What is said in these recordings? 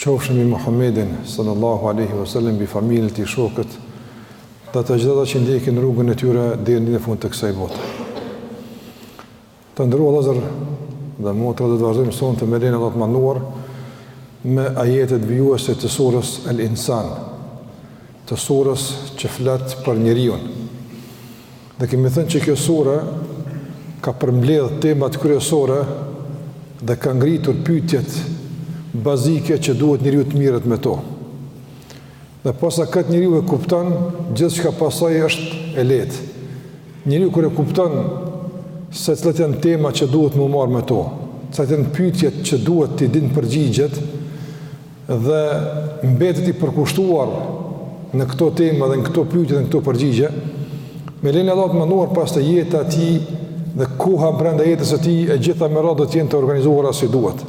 Qofshë mbi Muhammedin, sallallahu alejhi ve sellem, mbi familjen e tij, shokët dhe të gjithë ata që ndjekin rrugën e tyre deri në fund të kësaj bote. Të nderuar vëllezër dhe motra do të vazhdojmë sonte me lejen e Allahut të madhëruar me ajetet vijuese të surës El Insan, të surës që flet për njeriun. Dhe kemi thënë që kjo sure ka përmbledhur temat kryesore dhe ka ngritur pyetjet bazike që duhet njeriu të merret me to. Dhe pasi këtë njeriu e kuptan, gjithçka pastaj është e lehtë. Njeriu kur e kuptan se cilat janë temat që duhet me u marrë me to, cilat janë pyetjet që duhet t'i dijë përgjigjet, dhe mbetet i përkushtuar në këto tema dhe në këto pyetje dhe në këto përgjigje, me lejen e Allahut të madhëruar pastaj jeta e tij dhe koha brenda jetës së tij e gjitha me radhë do të jenë të organizuara si duhet.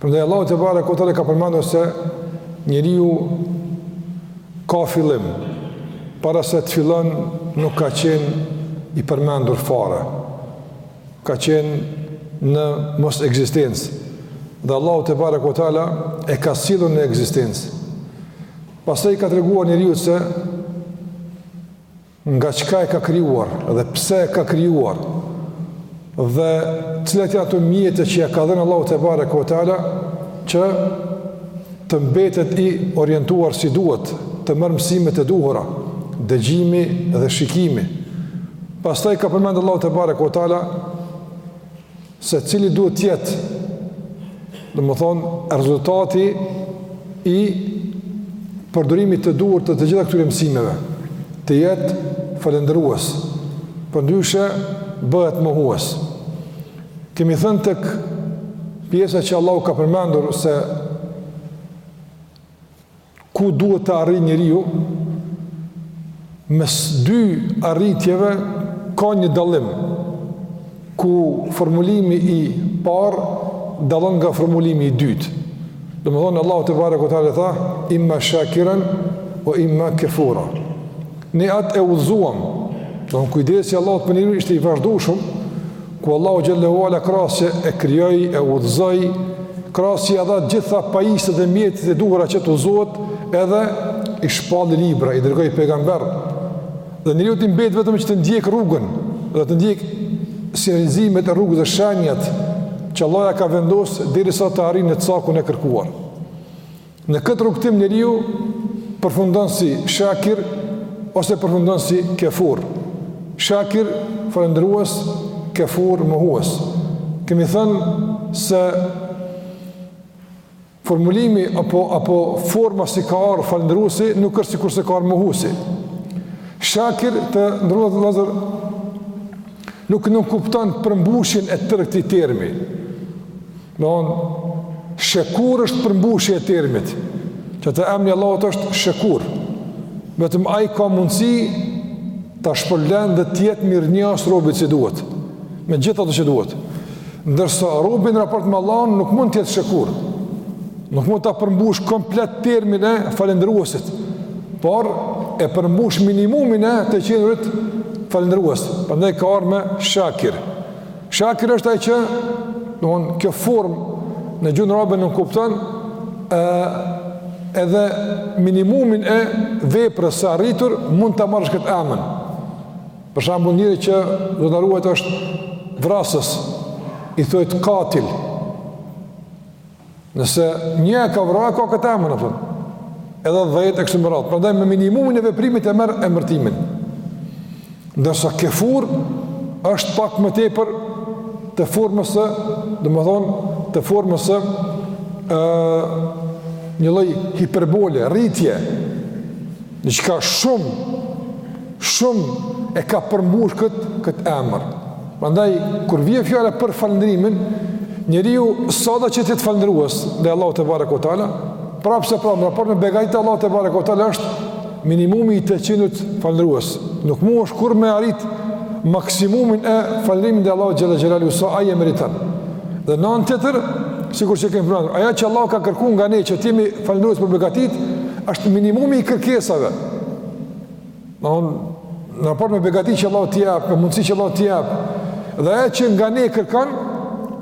Prandaj Allahu tebareke ue teala ka përmendur se njeriu ka fillim, para se të fillon nuk ka qenë i përmendur fare. ka qenë në mosekzistencë dhe Allahu tebareke ue teala e ka sjellur në ekzistencë. Pastaj ka treguar njeriut se nga çka e ka krijuar dhe pse e ka krijuar dhe cilat janë ato mjete që ia ka dhënë Allahu tebareke ue teala që të mbetet i orientuar si duhet, të marrë mësimet e duhura, dëgjimi dhe shikimi, Pastaj ka përmend Allahu tebareke ue teala se cili duhet të jetë domethënë rezultati i përdorimit të duhur të të gjitha këtyre mësimeve të jetë falënderues përndryshe bëhet mohues kemi thënë tek pjesa që Allahu ka përmendur se Ku duhet të arrijë njeriu? Mes dy arritjeve ka një dallim, ku formulimi i parë dallon nga formulimi i dytë. Domethënë, Allahu tebareke ue teala tha, imma shakiren, ue imma kefura. Ne atë e udhëzuam, domethënë kujdesi i Allahut për njeriun ishte i vazhdueshëm, ku Allahu xhel-le ue ala krahas që e krijoi e udhëzoi krahas që ia dha gjitha pajisjet dhe mjetet e duhura që të udhëzohet edhe i shpalli libra i dërgoi pejgamber dhe njeriut i mbetet vetëm që të ndjek rrugën dhe të ndjek sinjalizimet e rrugës dhe shenjat që Allahu ia ka vendosur derisa të arrijë në cakun e kërkuar Në këtë rrugëtim njeriu përfundon si shakir ose përfundon si kefur. Shakir falëndërues, kefur mohues. Kemi thënë se formulimi apo apo forma si ka ardh falëndëruesi nuk është sikurse ka ardh mohuesi. Shakir të nderuar vëllezër nuk nënkupton përmbushjen e tërë këtij termi. Domethënë shekur është përmbushje e termit, që te emni i Allahut është shekur, vetëm ai ka mundësi ta shpërblen dhe të jetë mirënjohës robit si duhet, me gjithë ato që duhet. Ndërsa robi në raport me Allahun nuk mund të jetë shekur, nuk mund ta përmbush komplet termin e falëndruesit, por e përmbush minimumin e të qenurit falëndrues, prandaj ka ardh me shakir. Shakir është ai që, domthonë, kjo formë në gjuhën arabe nënkupton ë edhe minimumin e veprës së arritur mund ta marrësh këtë emër. Për shembull, njeri që Zot na ruajt është vrasës, i thohet katil. Nëse një e ka vra e ka këtë emër apo? Edhe 10 e kështu me radhë. Prandaj me minimumin e veprimit e merr emërtimin. Ndërsa kefur është pak më tepër të formës së, domethënë, të formës së ë një lloj hiperbole, rritje. Diçka shumë Shumë e ka përmbush kët kët emër. Prandaj kur vjen fjala për falëndrimin, njeriu sado që të jetë falëndrues ndaj Allahut tebareke ve teala, prapë se prapë në raport me begatitë e Allahut tebareke ve teala është minimumi i të qenit falëndrues. Nuk mundesh kurrë me arrit maksimumin e falëndrimit ndaj Allahut xhele xhelaluhu sa ai e meriton. Dhe në anë tjetër, sikur që kemi përmendur, ajo që Allahu ka kërkuar nga ne që të jemi falëndrues për begatitë, është minimumi i kërkesave. Domethënë, në raport me begatitë që Allahu t'i jep, me mundësitë që Allahu t'i jep, dhe ajo që nga ne kërkon,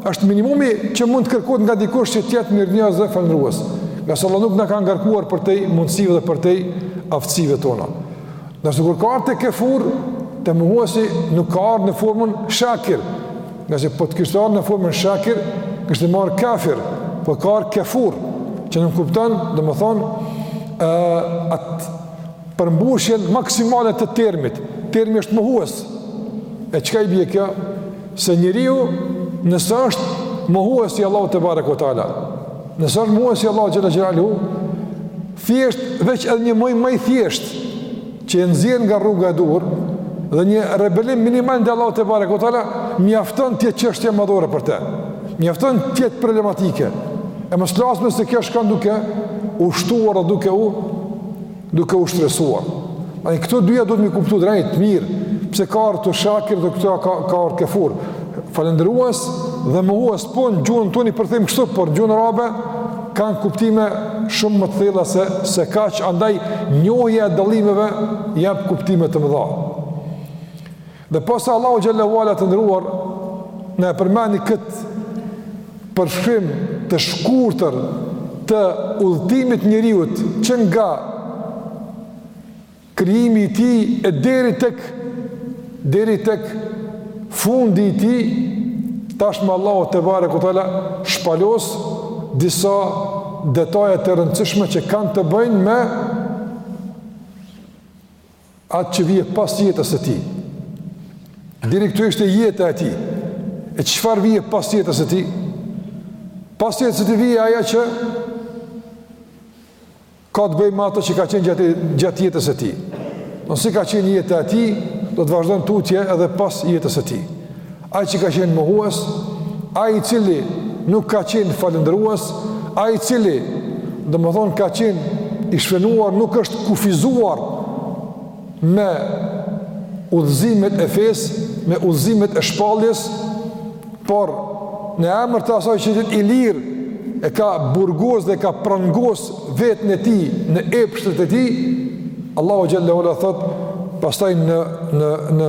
është minimumi që mund të kërkohet nga dikush që të jetë mirënjohës dhe falëndrues. Ngase Allahu nuk na ka ngarkuar përtej mundësive dhe përtej aftësive tona. Ndërsa kur ka ardh te kefur, te mohuesi nuk ka ardh në formën shakir. Ngase po të kishte ardh në formën shakir, kishte me ardh kafir, po ka ardh kefur, që nënkupton, domethënë, atë përmbushjen maksimale të termit, termi është mohues, e çka i bje kjo, se njeriu nëse është mohues i Allahut tebareke ue teala, nëse është mohues i Allahut xhele xhelaluhu, thjesht veç edhe një moj ma i thjesht, që e nxjerr nga rruga e duhur, dhe një rebelim minimal ndaj Allahut tebareke ue teala, mjafton të jetë çështje madhore për te, mjafton të jetë problematike, e mos flasim se kjo shkon duke u shtuar dhe duke u, duke u shtresuar. Ai këto dyja duhet m'i kuptu drejt e mirë, pse ka ardhur këtu shakir dhe këtu ka ka ardhur kefur. Falënderues dhe mohues po në gjuhën tonë i përkthejmë kështu, por në gjuhën arabe kanë kuptime shumë më të thella se sa kaq, andaj njohja e dallimeve jep kuptime të mëdha. Dhe pasi Allahu xhele ue ala të nderuar na e përmendi kët përshkrim të shkurtër të udhëtimit të njeriut që nga krijimi i tij e deri tek deri tek fundi i tij tashmë Allahu tebareke ue teala shpalos disa detaje të rëndësishme që kanë të bëjnë me atë që vjen pas jetës së tij, deri këtu ishte jeta e tij, e çfarë vjen pas jetës së tij, pas jetës së tij vjen ajo që ka të bëjë me atë që ka qenë gjatë, gjatë jetës së tij. Si ka qenë jeta e tij, do të vazhdojë tutje edhe pas jetës së tij. Ai që ka qenë mohues, ai i cili nuk ka qenë falënderues, ai i cili domethënë ka qenë i shfrenuar nuk është kufizuar me udhëzimet e fesë, me udhëzimet e shpalljes, por në emër të asaj që të jetë i lirë e ka burgos dhe e ka prangos veten e tij, në epshet e tij, Allahu xhele ue ala thot, pastaj në, në, në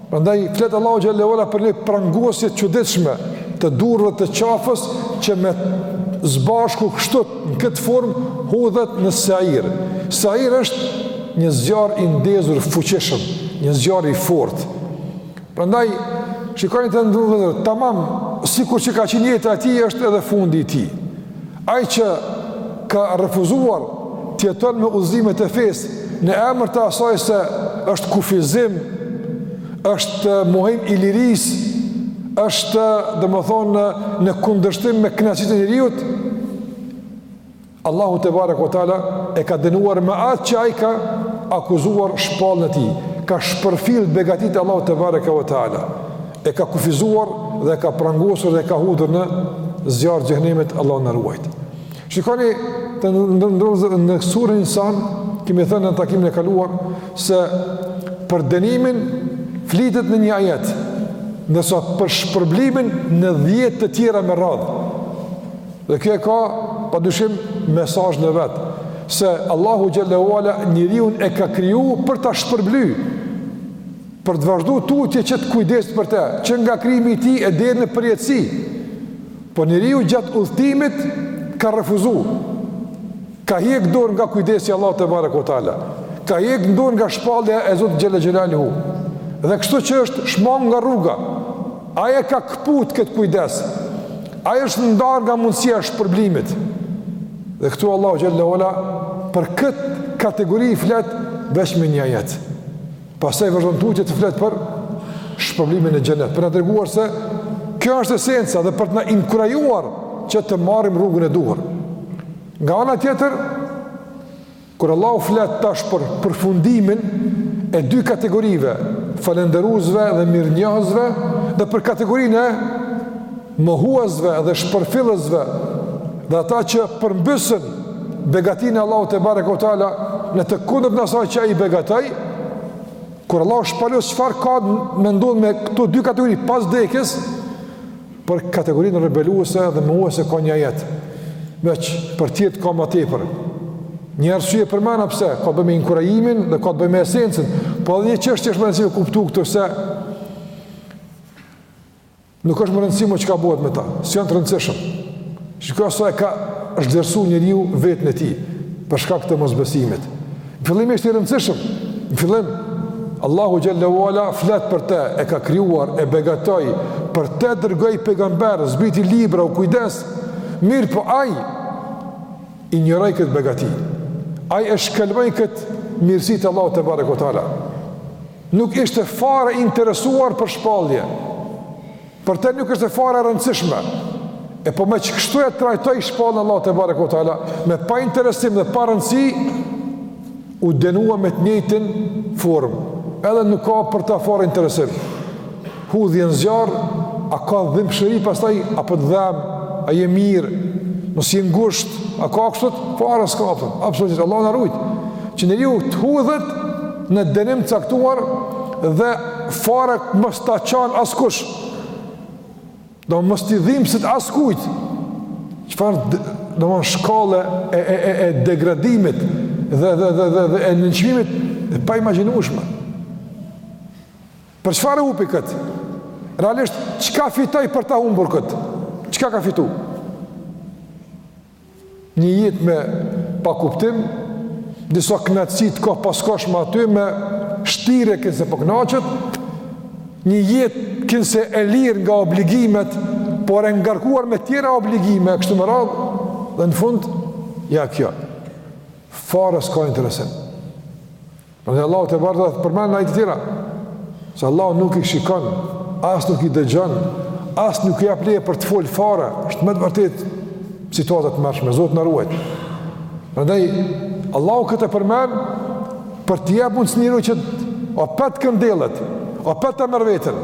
Prandaj flet Allahu xhele ue ala për një prangosje të çuditshme të duarve të qafës që me së bashku kështu në këtë formë hudhet në Sair. Sair është një zjarr i ndezur fuqishëm, një zjarr i fortë. Prandaj shikoni të nderuar, tamam sikur që ka qenë jeta e tij është edhe fundi i tij. Ai që ka refuzuar të jeton me udhëzimet e fesë në emër të asaj se është kufizim, është mohim i lirisë, është domethënë në kundërshtim me kënaqësitë e njeriut, Allahu tebareke ue teala e ka dënuar me atë që ai ka akuzuar shpalljen e tij, ka shpërfill begatitë, Allahu tebareke ue teala. e ka kufizuar dhe e ka prangosur dhe e ka hudhur në zjarr xhehenemit, Allahu na ruajt. Shikoni të nderuar, në suren Insan, kemi thënë në takimin e kaluar, se për dënimin flitet në një ajet, ndërsa për shpërblimin në dhjetë të tjera me radhë. Dhe kjo e ka, pa dyshim, mesazhin e vet, se Allahu xhelle ve ala njeriun e ka kriju për ta shpërbly, Për të vazhdu tutje që të kujdeset për te, që nga krijimi i tij e deri në përjetësi. Po njeriu gjatë udhëtimit ka refuzu. Ka hjek dorë nga kujdesi i Allahut tebareke ve teala. Ka hjek dorë nga shpallja e Zotit xhelle xhelaluhu. Dhe kështu që është shmang nga rruga. Ai e ka këput këtë kujdes. Ai është ndarë nga mundësia e shpërblimit. Dhe këtu Allahu xhelle ve ala për këtë kategori flet veç me një ajet. Pastaj vazhdon tutje të flet për shpërblimin e xhenet. Për të na treguar se kjo është esenca dhe për të na inkurajuar që të marrim rrugën e duhur. Nga ana tjetër, kur Allahu flet tash për përfundimin e dy kategorive, falënderuesve dhe mirënjohësve, dhe për kategorinë e mohuesve dhe shpërfillësve dhe ata që përmbysën begatinë e Allahut tebareke ve teala në të kundërtën e asaj që ai begatoi, kur Allahu shpalos çfarë ka me ndodhë me këto dy kategori pas dekës, për kategorinë rebeluese dhe mohuese ka një ajet, veç për tjetrën ka ma tepër. Një arsye përmenda pse, ka të bëjë me inkurajimin dhe ka të bëjë me esencën, po edhe një çështje që është me rëndësi me kuptu këtu se Nuk është me rëndësi më çka bëhet me ta, s'janë të rëndësishëm. Shiko sa e ka zhvlerësu njeriu vetën e tij për shkak të mosbesimit. Në fillim ishte i rëndësishëm. Në fillim Allahu xhelle ve ala flet për të, e ka krijuar, e begatoi, për të dërgoi pejgamber, zbriti libra, u kujdes. Mirëpo ai e injoroi këtë begati. Ai e shkelmoi këtë mirësi të Allahut tebareke ve teala. Nuk ishte fare i interesuar për shpalljen. Për te nuk ishte fare e rëndësishme. Epo meqë kështu e trajtoi shpalljen e Allahut tebareke ve teala, me pa interesim dhe pa rëndësi, u dënua me të njëjtën formë. Edhe nuk ka për ta fare interesim. Hudhje në zjarr, a ka dhimbshëri pastaj a po të dhemb, a je mirë, mos je ngusht, a ka kështu fare s'ka apo. Absolutisht Allahu na rujt që njeriu të hudhet në dënim të caktuar dhe fare mos ta qan askush. Të mos i dhimbset askujt. Çfarë domethënë shkalle e e e e degradimit dhe dhe dhe dhe, dhe e nënçmimit e paimagjinueshme. Për çfarë e hupi këtë? Realisht, çka fitoj për ta humbur këtë? Çka ka fitu? Një jetë me pa kuptim, disa knaqësi t'ka pas qosh me aty me shtire kinse po kënaqet, po një jetë kinse e lirë nga obligimet, por e ngarkuar me tjera obligime, kështu me radhë, dhe në fund, ja kjo, fare s'ka interesim. Prandaj Allahu tebarak përmend në ajete tjera se Allahu nuk i shikon, as nuk i dëgjon, as nuk i jep leje për të fol fare, është me të vërtetë situata e tmerrshme, Zoti na ruajtë. Prandaj Allahu këtë përmend për të jep mundësi njeriut që prapë të këndellet, prapë ta marrë veten.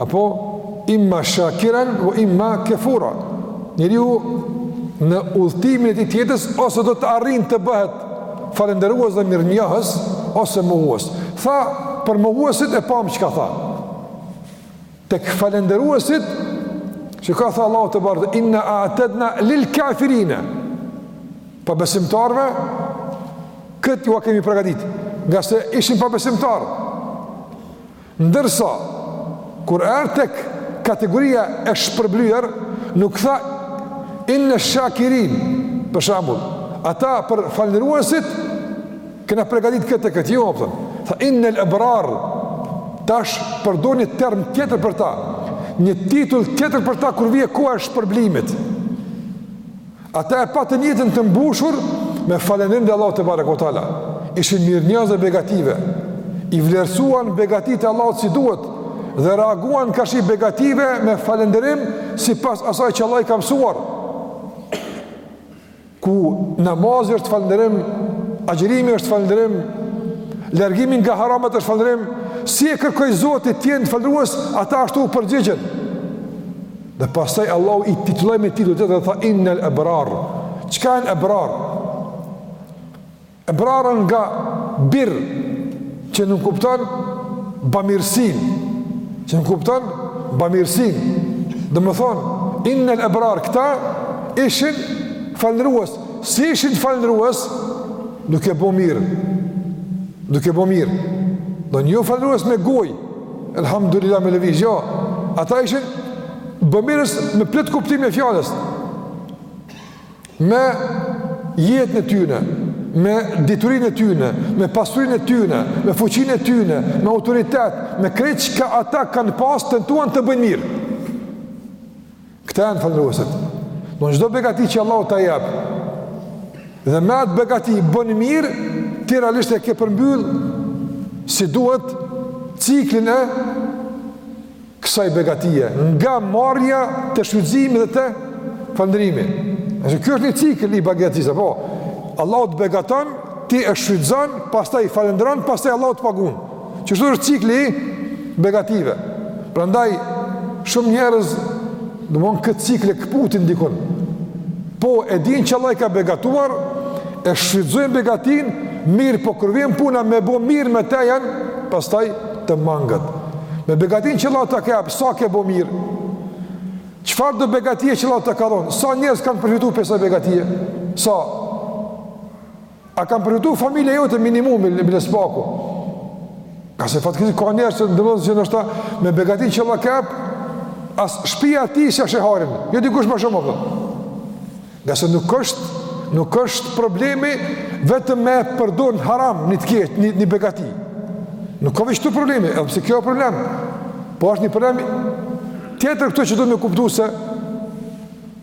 Apo imma shakiran wa imma kafura. Njeriu në udhëtimin e tij të jetës ose do të arrijë të bëhet falënderues dhe mirënjohës ose mohues. Tha për mohuesit e pamë çka tha. Tek falënderuesit çka tha Allahu tebarak inna a'tadna lil kafirin. Pabesimtarëve këtë jua kemi pregatit ngase ishin pabesimtarë Ndërsa, kur erdh tek kategoria e shpërblyer, nuk tha Inne shakirin, për shembull, ata për falënderuesit kena përgatitur këtë e këtë, jo, po tha, tha Innel ebrar, tash përdor një term tjetër për ta, një titull tjetër për ta kur vjen koha e shpërblimit. Ata e patën jetën të mbushur me falënderim dhe Allahut tebareke ve teala. Ishin mirënjohës ndaj begative. I vlerësuan begatitë e Allahut si duhet dhe reaguan karshi begative me falënderim sipas asaj që Allahu i ka mësuar. Ku namazi është falënderim, agjërimi është falënderim, largimi nga haramet është falënderim, si e kërkoi Zoti të jenë falënderues, ata ashtu u përgjigjen. Dhe pastaj Allahu i titulloi me titull tjetër dhe tha innal abrar. Çka janë abrar? Abrar nga birr që nuk kupton bamirësin, që nuk kupton bamirësin. Domethënë, innel ebrar këta, ishin falënderues. Si ishin falënderues, duke bo mirë. Duke bo mirë. Domethënë jo falënderues me gojë, Elhamdulillah me lëviz, jo, ata ishin bëmirës me plot kuptimin e fjalës, me jetën e tyne, me diturinë e tyne, me pasurinë e tyne, me fuqinë e tyne, me autoritet, me krejt çka ata kanë pas tentuan të bëjnë mirë. Këta janë falënderuesit. Domethënë çdo begati që Allahu ta jep. Dhe me atë begati bën mirë, ti realisht e ke përmbyll si duhet ciklin e kësaj begatie, nga marrja te shfrytëzimi dhe te falënderimi. E kjo është një cikël i begatisë, po Allahu të begaton, ti e shfrytëzon, pastaj falënderon, pastaj Allahu të paguon. Kështu është cikli i begative. Prandaj, shumë njerëz, domethonë këtë cikël e këputin dikun. Po, e dinë që Allah i ka begatuar, e shfrytëzojnë begatinë, mirëpo kur vjen puna me bo mirë me te janë, pastaj të mangët. Me begatinë që Allahu ta jep, sa ke bo mirë? Çfarëdo begatie që Allahu ta ka dhonë? Sa njerëz kanë përfitu prej asaj begatie? Sa? A ka përfitu familja jote minimum bile së paku? Ka se fatkeqsisht ka njerëz që ndoshta me begatinë që Allahu ia jep, as shpia e tij s'ia sheh hairin, jo dikush ma shumë apo. Ngase nuk është, nuk është problemi vetëm me përdor në haram një të kjetë, një, një begati. Nuk o veç aty problemi, edhe pse kjo e problem. Po është një problem tjetër këtu që do me kuptu se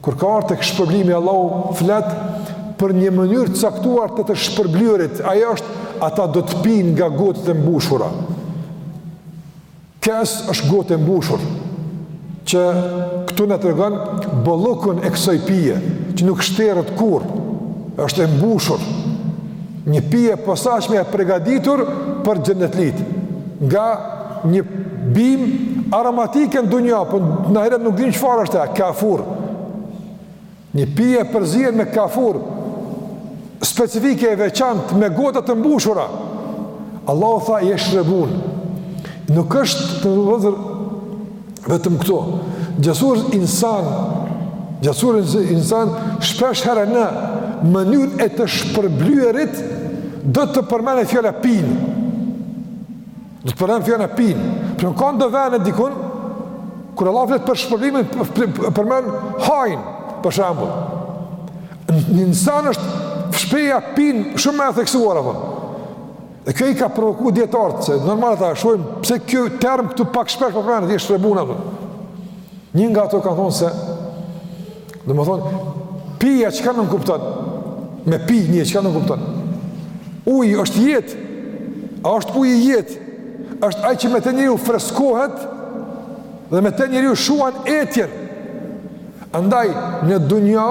Kur ka ardhur tek shpërblimi Allahu flet për një mënyrë të caktuar të të shpërblyerit, ajo është ata do të pinë nga gotët e mbushura. Kës është gotë e mbushur që këtu na tregon bollukun e kësaj pije që nuk shteret kurrë. Është e mbushur një pije e posaçme e përgatitur për xhenetlitë nga një bimë aromatike në dunja, po në ahiret nuk dimë çfarë është e, kafur. Një pije e përzier me kafur, specifike e veçantë, me gota të mbushura. Allahu tha, jeshrebun. Nuk është theksuar vetëm këtu. Gjatë sures Insan, gjatë sures Insan, shpesh herë në mënyrën e të shpërblyerit, do të përmendet fjala pinë. Do të përmendet fjala pinë. Po në ka do vende dikun, kur Allah flet për shpërblimin, përmend hajnë, për shembull. Në Insan është shprehja pinë shumë më e theksuar, apo. Dhe kjo i ka provoku dijetarët, se normal ta shohim, pse kjo term këtu pak shpesh përmendet, jeshrebun, apo. Një nga ato kanë thonë se, Domethonë, pija çka nënkupton, me pi një çka nënkupton, uji është jetë, a është uji jetë, është ai që me të njeriu freskohet, dhe me të njeriu shuan etjen. Andaj, në dunja,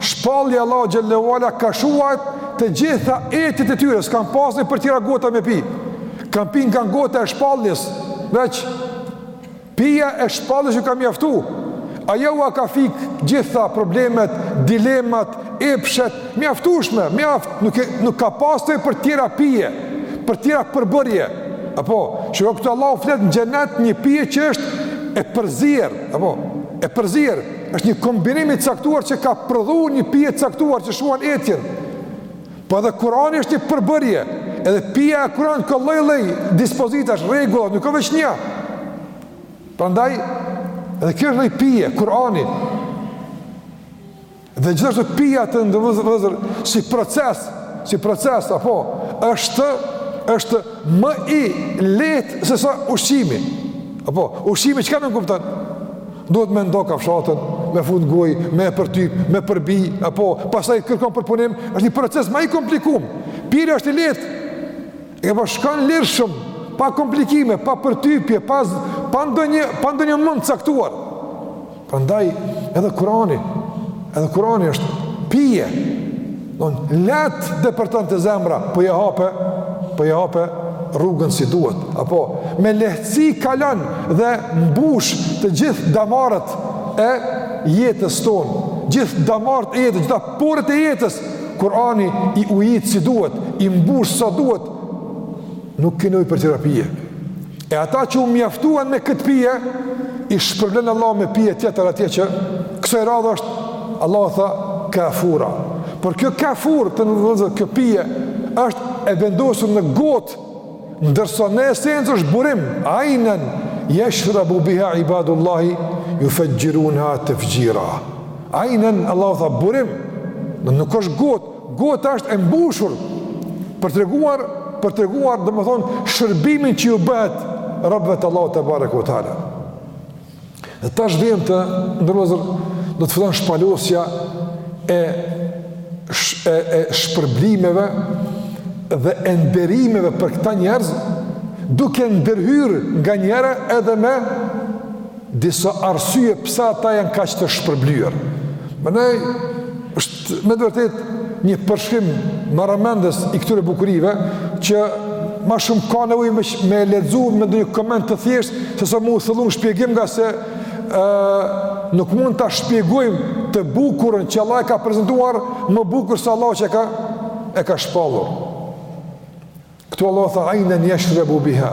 shpallja e Allahut Xhele ue ala ka shuajt të gjitha etjet e tyre, s'kanë pas nevojë për tjera gota me pi, kanë pi nga gota e shpalljes, veç, Pija e shpallës u ka mjaftu. Ajo ua ka fik gjitha problemet, dilemat, epshet, mjaftueshme, mjaft, nuk e nuk ka pas nevojë për tjera pije, për tjera përbërje. Apo, shiko këtu Allahu flet në xhenet një pije që është e përzier, apo e përzier, është një kombinim i caktuar që ka prodhuar një pije të caktuar që shuan etjen. Po edhe Kurani është një përbërje, edhe pija e Kuranit ka lloj lloj dispozitash, rregulla, nuk ka veç një. Prandaj edhe kjo është lloj pije, Kurani. Dhe gjithashtu pija të nderuar vëllezër, si proces, si proces, apo, është, është më i lehtë se sa ushqimi. Apo, ushqimi çka nënkupton? Duhet me nda kafshatën, me fut n'gojë, me e përtyp, me përbi, apo, pastaj kërkon përpunim, është një proces ma i komplikum, pirja është e lehtë, apo shkon lirshëm, pa komplikime, pa përtypje, pa, pa ndonjë, pa ndonjë mund caktuar. Prandaj, edhe Kurani, edhe Kurani është pije, Don lehtë depërton te zemra, po e hape, po e hape rrugën si duhet. Apo me lehtësi kalon dhe mbush të gjithë damarët e jetës tonë, gjithë damarët e jetës, gjitha poret e jetës. Kurani i ujit si duhet, i mbush sa duhet. Nuk ki nevojë për terapie. E ata që u mjaftuan me këtë pije, i shpërblen Allahu me pije tjetër atje që kësaj radhe është, Allahu tha, kafura. Por kjo kafur të nderuar vëllezër, kjo pije, është e vendosur në gotë, ndërsa në esencë është burim, ajnen, jeshrabu biha ibadullahi, jufexhirunaha tefxhira. Ajnen, Allahu tha, burim, nuk është gotë, Gota është e mbushur për treguar për treguar domethënë shërbimin që ju bëhet robëve të Allahut tebareke ue teala. Dhe tash vjen të nderuar vëllezër do të fillon shpalosja e e, e shpërblimeve dhe e nderimeve për këta njerëz duke ndërhyr nganjëherë edhe me disa arsye pse ata janë kaq të shpërblyer. Mënej është Me të vërtetë një përshkrim marramendës i këtyre bukurive që më shumë ka nevojë me e lexu me ndonjë koment të thjeshtë se sa me u thellu n'shpjegim ngase ë nuk mund ta shpjegojmë të bukurën që Allah e ka prezantuar më bukur se Allah që ka e ka shpallur. Këtu Allah tha ajnen jeshrebu biha.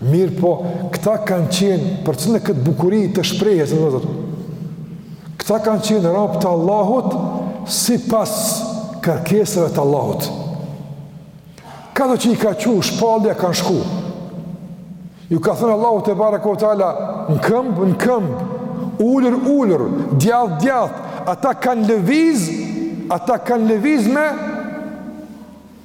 Mirëpo, këta kanë qenë për çka në këtë bukuri të shprehjes, se të Këta kanë qenë robë të Allahut sipas kërkesave të Allahut. Kahdo që i ka çu shpallja kanë shku. Ju ka thënë Allahu tebareke ue teala në këmbë, në këmbë, ulur, ulur, djathtë, djathtë. Ata kanë lëviz, ata kanë lëviz me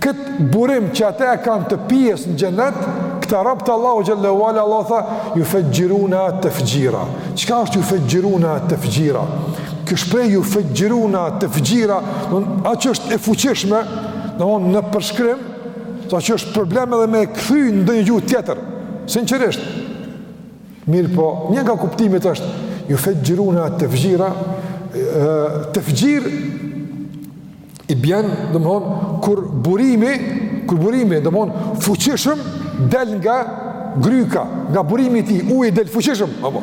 Këtë burim që ata e kanë të pijes në xhenet, këta rob të Allahu xhele ue ala Allahu tha, jufexhiruneha tefxhira. Çka është jufexhiruneha tefxhira? Kjo shprehje jufexhiruneha tefxhira, aq është e fuqishme, domethënë në përshkrim, aq është problem edhe me e kthy në ndonjë gjuhë tjetër, sinqerisht. Mirëpo, një nga kuptimet është, jufexhiruneha tefxhira, tefxhir, i bjen, domethënë, kur burimi, kur burimi, domethënë, fuqishëm del nga gryka, nga burimi i tij, uji del fuqishëm, apo.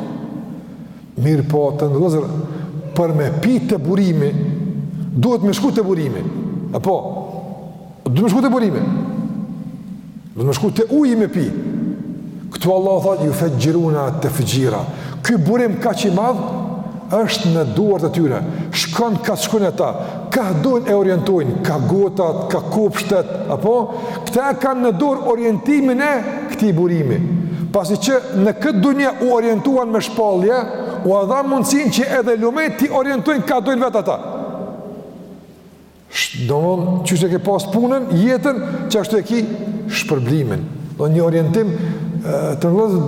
Mirëpo të ndozë për me pi te burimi, duhet me shku te burimi. Apo. Duhet me shku te burimi. Duhet me shku te uji me pi. Këtu Allahu thotë, jufexhiruneha tefxhira. Ky burim kaq i madh, është në duart e tyre. Shkon kah shkojnë ata, kah dojnë e orientojnë, kah gotat, kah kopshtet, apo? Këta e kanë në dorë orientimin e këtij burimi. Pasi që në këtë dunja u orientuan me shpallje, ua dha mundësinë që edhe lumenjtë t'i orientojnë kah dojnë vetë ata. Domethënë, qysh e ke pas punën, jetën, qashtu e ki shpërblimin. Domethënë një orientim të nëzë,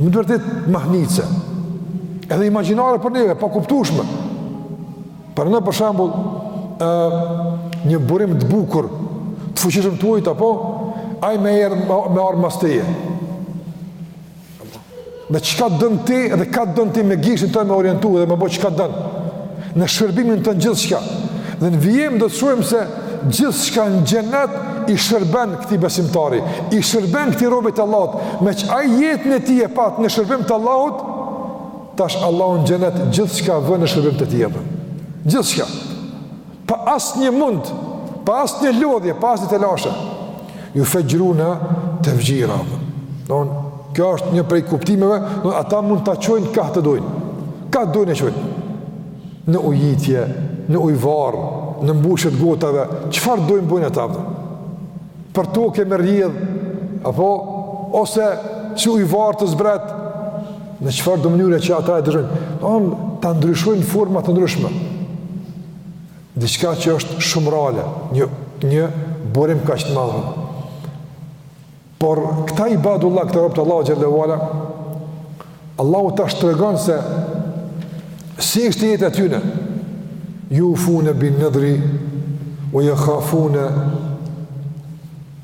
me të vërtetë, mahnitëse. Edhe imagjinare për neve, e pakuptushme. Por na, për shembull, një burim të bukur, të fuqishëm të ujit, apo, aj me erë me arë masteje. Dhe çka don ti dhe kah don ti me gishtin tënd me orientu dhe me bo çka don. Në shërbimin tënd gjithçka. Dhe në vijim do të shohim se gjithçka në xhenet i shërben këtij besimtari, i shërben këtij robit të Allahut, meqë ai jetën e tij e pat në shërbim të Allahut, tash Allahu në xhenet gjithçka vën në shërbim të tij edhe. Gjithçka. Pa asnjë mund, pa asnjë lodhje, pa asnjë telashe. Jufexhiruneha tefxhira. Domethënë, kjo është një prej kuptimeve, domethënë, ata mund ta çojnë kah të dojnë. Kah të dojnë e çojnë. Në ujitje, në ujëvarë, në mbushje të gotave, çfarë dojnë bojnë ata vetë? Për toke me rrjedh, apo, ose si ujëvarë të zbret, në çfarëdo mënyre që ata e dëshirojnë, ata ndryshojnë në forma të ndryshme. Diçka që është shumë reale, një një burim kaq të madh. Por këta ibadullah, këta robtë e Allahut xhel-le ue ala, Allahu tash tregon se si është jeta e tyne, jufune bin-nedhri ue jekhafune,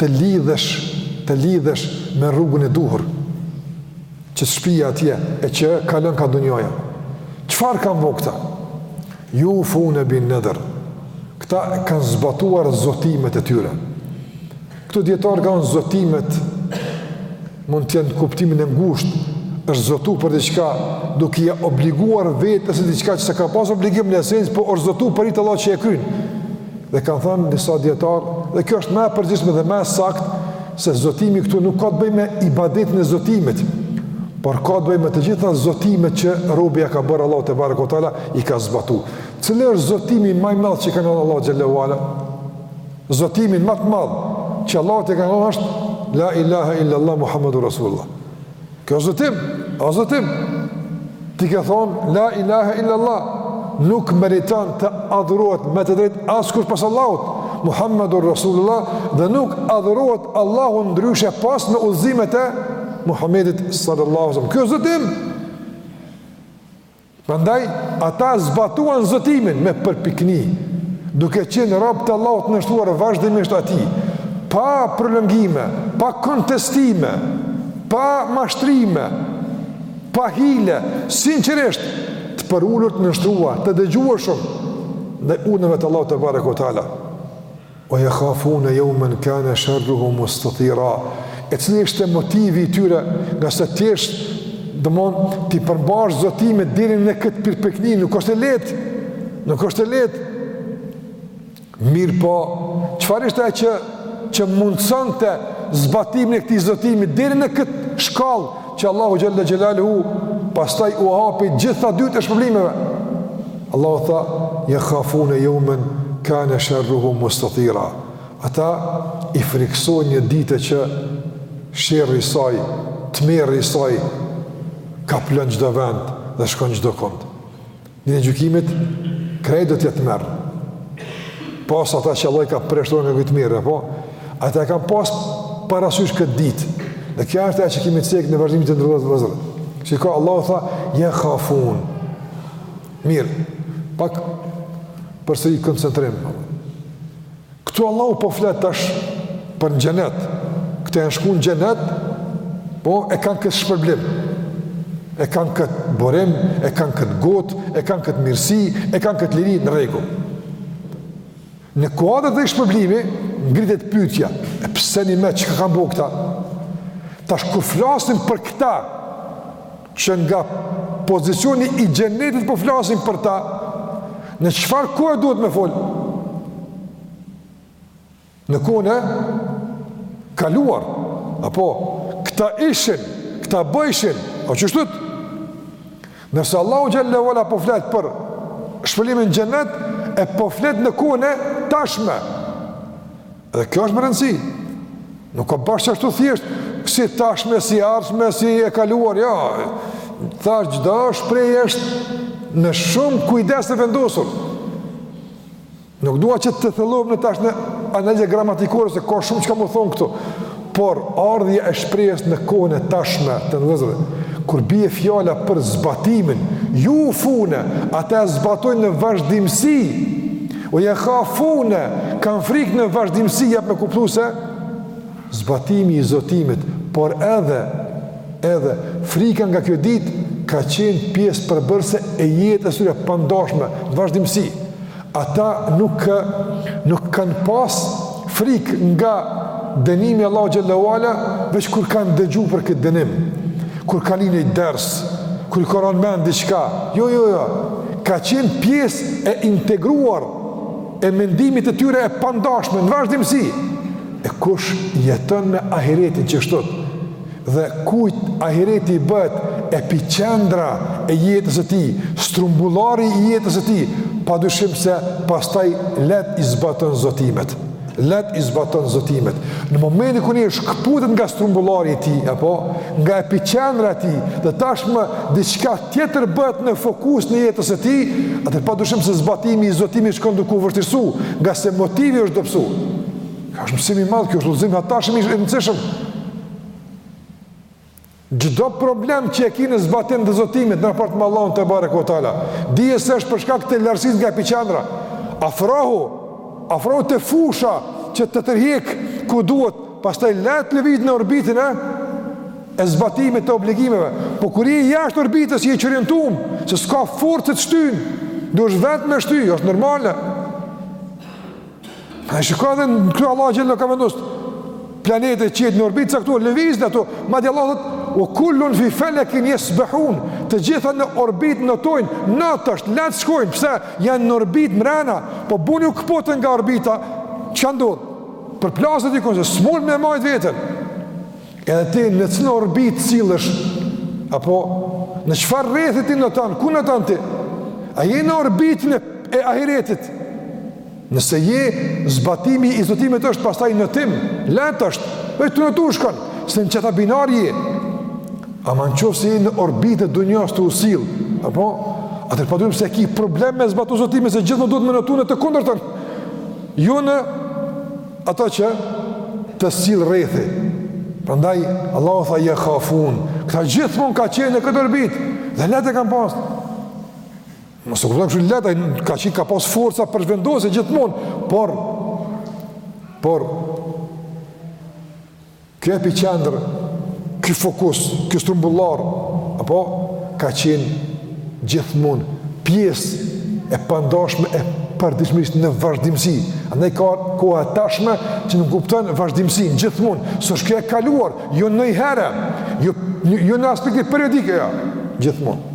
të lidhesh, të lidhesh me rrugën e duhur, që shpie atje, e që kalon kah dunjaja. Çfarë kanë bo këta? Jufune bin-nedhr. Këta kanë zbatuar zotimet e tyre. Këtu dijetarët thanë zotimet, mund të jenë në kuptimin e ngushtë, është zotu për diçka, duke ia obliguar vetes diçka që s'e ka pas obligim në esencë, po është zotu për hir të Allahut që e kryen. Dhe kanë thënë disa dijetarë, dhe kjo është më e përgjithshme dhe më e saktë se zotimi këtu nuk ka të bëjë me ibadetin e zotimit, por ka të bëjë me të gjitha zotimet që robi ia ka bërë Allahut tebareke ue teala i ka zbatu. Cili është zotimi më i madh që i ka dhënë Allahut xhel-le ue ala? Zotimin më të madh që Allahut i ka dhënë është la ilaha illallah muhammedur rasulullah. Kjo është zotim, o zotim. Ti ke thon: la ilaha illa allah, nuk meriton të adhurohet me të drejtë askush pos Allahut, Muhammedur Rasulullah dhe nuk adhurohet Allahu ndryshe pos me udhëzimet e Muhammedit sallallahu alaihi wasallam. Kjo është zotim. Prandaj, ata zbatuan zotimin me përpikëri, duke qenë robër të Allahut të nënshtruar vazhdimisht atij, pa prolongime, pa kontestime, pa mashtrime, pa hile, sinqerisht, të përulur, të nënshtruar, të dëgjueshëm ndaj urdhrave të Allahut tebareke ue teala. Ue jekhafune jeumen kane sherruhu mustatira, e cili ishte motivi i tyre, ngase tash, domethënë, t'i përmbahesh zotimit deri në këtë përpikëri, nuk është e lehtë, nuk është e lehtë, mirëpo, çfarë ishte ajo që mundësonte zbatimin e këtij zotimit deri në këtë shkallë, që Allahu xhel-le xhelaluhu pastaj u hapi gjitha dyrt e shpërblimeve. Allahu tha: "Ya khafuna yawman kana sharruhu mustatira." Ata i frikësohen një dite që sherri i saj, tmerri i saj kaplon çdo vend dhe shkon çdokund. Ditën e gjykimit, krejt do të jetë tmerr. Pos ata që Allahu i ka përjashtuar nga ky tmerr. Po, ata e kanë pas parasysh këtë ditë. Dhe kjo është ajo që kemi të cekim në vazhdim, të nderuar vëllezër. Çka Allahu tha, ja khafun. Mirë, prapë përsëri koncentrim. Këtu Allahu po flet tash për në xhenet. Këta janë shku në xhenet, po e kanë këtë shpërblim. E kanë këtë burim, e kanë këtë gotë, e kanë këtë mirësi, e kanë këtë liri në rregull. Në kuadër të shpërblimit ngritet pyetja, e pse në, me çka kanë bo këta? Tash kur flasim për këta, që nga pozicioni i xhenetit po flasim për ta, në çfarë kohe duhet me fol? Në kohën e kaluar, apo, këta ishin, këta bëjshin, a qashtu? Ndërsa Allahu xhel-le ve ala po flet për shpërblimin xhenet, e po flet në kohën e tashme, Dhe kjo është me rëndësi. Nuk ka bash qashtu thjesht, si tashme, si ardhshme, si e kaluar, jo. Thashë çdo shprehje është me shumë kujdes e vendosur. Nuk dua që të thellohem tash në analizë gramatikore, se ka shumë çka me u thon këtu. Por, ardhja e shprehjes në kohën e tashme, të ndëgëzëve, kur bie fjala për zbatimin, jufune, ata e zbatojnë në vazhdimësi, ue jehafune, kanë frikë në vazhdimësi, jep me kuptu se, zbatimi i zotimit, por edhe, edhe, frika nga kjo ditë, ka qenë pjesë përbërëse e jetës tyre, pandashme, në vazhdimësi, Ata nuk nuk kanë pas frikë nga dënimi i Allahut xhel-le ve ala, veç kur kanë dëgju për këtë dënim, kur kanë ni ders, kur i ka ron mend diçka. Jo, jo, jo. Ka qenë pjesë e integruar e mendimit të tyre e pandashme në vazhdimësi. E kush jeton me ahiretin qështu, dhe kujt ahireti i bëhet epiqendra e jetës së tij, strumbullari i jetës së tij, padyshim se pastaj lehtë i zbaton zotimet. Lehtë i zbaton zotimet. Në momentin kur njeri shkëputet nga strumbullari i tij apo nga epiqendra e tij, dhe tashmë diçka tjetër bëhet në fokus në jetës së tij, atëherë padyshim se zbatimi i zotimit shkon duke u vështirësu, ngase motivi është dobësu. Ky është mësim i madh, kjo është udhëzim nga ta shumë i rëndësishëm. Çdo problem që e ki në zbatim të zotimit në raport me Allahun tebareke ve teala, dije se është për shkak të largësisë nga epiqendra, afrohu, afrohu te fusha që të tërhjek ku duhet, pastaj lehtë lëviz në orbitën e, e zbatimit të obligimeve, po kur je jashtë orbitës je qërin tumë, se s'ka forcë të të shtyn, duhesh vetë me shty, është normale, A shiko edhe këtu Allahu xhel-le ka vendosë planetet që jetë në orbitë të caktuar, lëvizin ato, madje Allahu thotë, ue kullun fi felekin jesbehun, të gjitha në orbitë notojnë, not është, lehtë shkojnë, pse janë në orbitë mrena, po bëni u këputën nga orbita, çka ndodh? Përplasen, ikin, se s'mund me majtë veten. Edhe ti në cilën orbitë sillesh, apo në çfarë rrethi ti noton, ku noton ti? A je në orbitën e ahiretit? Nëse je, zbatimi i zotimit është pastaj notim, lehtë është, veç tu notu shkon, se në qata binarë je. Ama në qoftë se je në orbitën e dunjasë tu u sillë, apo? Atëherë padyshim se ki problem me zbatu zotimet, se gjithmonë duhet me notu në të kundërtën. Jo në Ato që të sjell rrethi. Prandaj Allahu tha jehafun, këta gjithmonë kanë qenë në këtë orbitë dhe lehtë e kanë pas. Mos e kuptojmë shumë lehtë ka qenë ka pas forca për zhvendosje gjithmonë, por por Ky epiqendër, ky fokus, ky strumbullar, apo ka qenë gjithmonë pjesë e pandashme e përditshmërisë në vazhdimësi. Andaj ka koha e tashme që nënkupton vazhdimësi gjithmonë, s'është kjo e kaluar, jo ndonjëherë, jo jo në aspektin periodik ja, gjithmonë.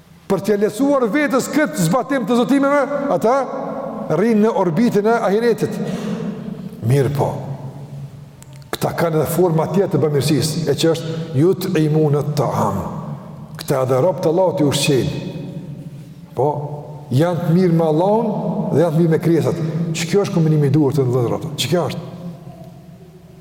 Për t'ia lehtësuar vetes këtë zbatim të zotimeve, ata rrinë në orbitin e ahiretit. Mirëpo, këta kanë edhe forma tjetër të bamirësisë, e që është jut'imunet-taame. Këta edhe robt e Allahut i ushqejnë. Po, janë të mirë me Allahun dhe janë të mirë me krijesat. Që kjo është kombinimi i duhur të në dhezratë? Që kjo është?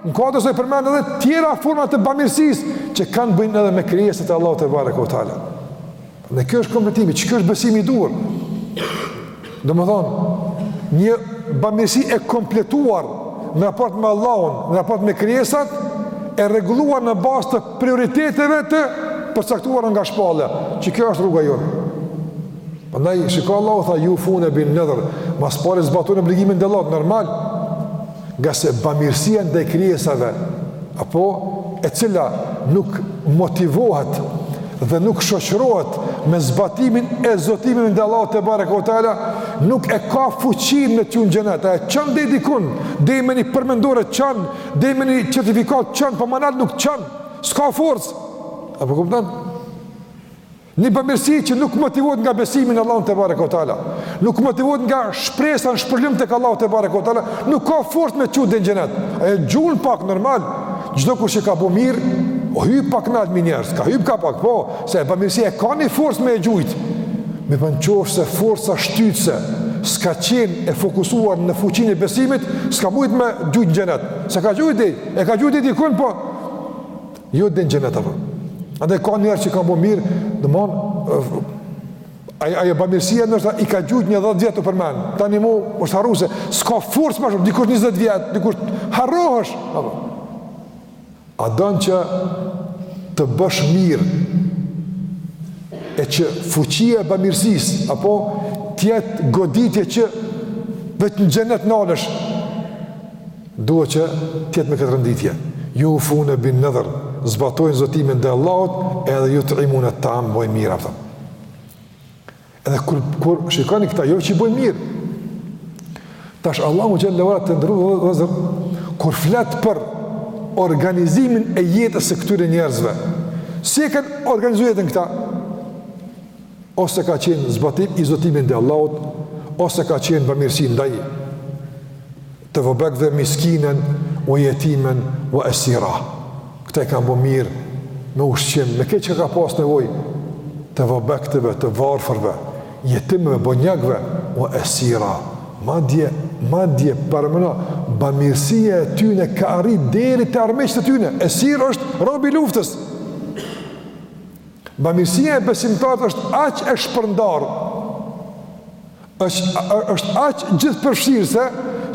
Në kohë të saj përmend edhe tjera forma të bamirësisë që kanë bëjnë edhe me krijesat e Allahut tebareke ue teala. Që kjo është kompletimi, që kjo është besimi i duhur. Domethënë një bamirësi e kompletuar në raport me Allahun, në raport me krijesat e rregulluar në bazë të prioriteteve të përcaktuara nga shpallja, që kjo është rruga jonë. Prandaj shiko Allahu tha jufune bin-nedhr, ma s'pari zbatojnë obligimin ndaj Allahut normal. ngase bamirësia ndaj krijesave, apo e cila nuk motivohet dhe nuk shoqërohet me zbatimin e zotimit ndaj Allahut tebareke ue teala, nuk e ka fuqinë me t'çu n'xhenet, të çon deri dikun, deri me një përmendore t'çon, deri me një certifikatë t'çon, po ma nalt nuk t'çon, s'ka forcë. Apo kupton? Një bamirësi që nuk motivohet nga besimi në Allahun tebareke ue teala, nuk motivohet nga shpresa në shpërlim tek Allahu tebareke ue teala, nuk ka forcë me çu deri n'xhenet. E gjun pak normal, çdokush që ka bo mirë, o hyj pak nalt mi njerëz, ka hyj ka pak, po, se bamirësia e ka një forcë me e gjujt. Mirëpo në qoftë se forca shtytëse s'ka qenë e fokusuar në fuqinë e besimit, s'ka mujt me gjujt në xhenet. Se ka gjujt, e ka gjujt deri dikun, po Jo deri n'xhenet apo. Andaj ka njerëz që kanë bo mirë, domthon ajo bamirësia ndoshta i ka gjujt një 10 vjet u përmend. Tani më është harruar se s'ka forcë më shumë, dikush 20 vjet, dikush harrohesh apo. A don që të bësh mirë e që fuqia e bamirësisë apo të jetë goditje që veç në xhenet nalesh Duhet që të jetë me këtë renditje. Jufune bin-nedhr, zbatojnë zotimin ndaj Allahut, edhe jut'imune et-taam bëjnë mirë apo. Edhe kur kur shikoni këta, jo që i bëjnë mirë. Tash Allahu xhele ue ala, të nderuar vëllezër, kur flet për organizimin e jetës së këtyre njerëzve. Si e kanë organizuar jetën këta? ose ka qenë zbatim i zotimit ndaj Allahut, ose ka qenë bamirësi ndaj të vobektve miskinen ue jetimen ue esira. Këta i kanë bo mirë me ushqim, me krejt çka ka pas nevojë të vobektëve, të varfërve, jetimve, bonjakve, ue esira. Madje, madje, paramendo, bamirësia e tyne ka arrit deri te armiqtë e tyne. Esir është robi i luftës. Bamirësia e besimtarit është aq e shpërndarë, është është aq gjithëpërfshirëse,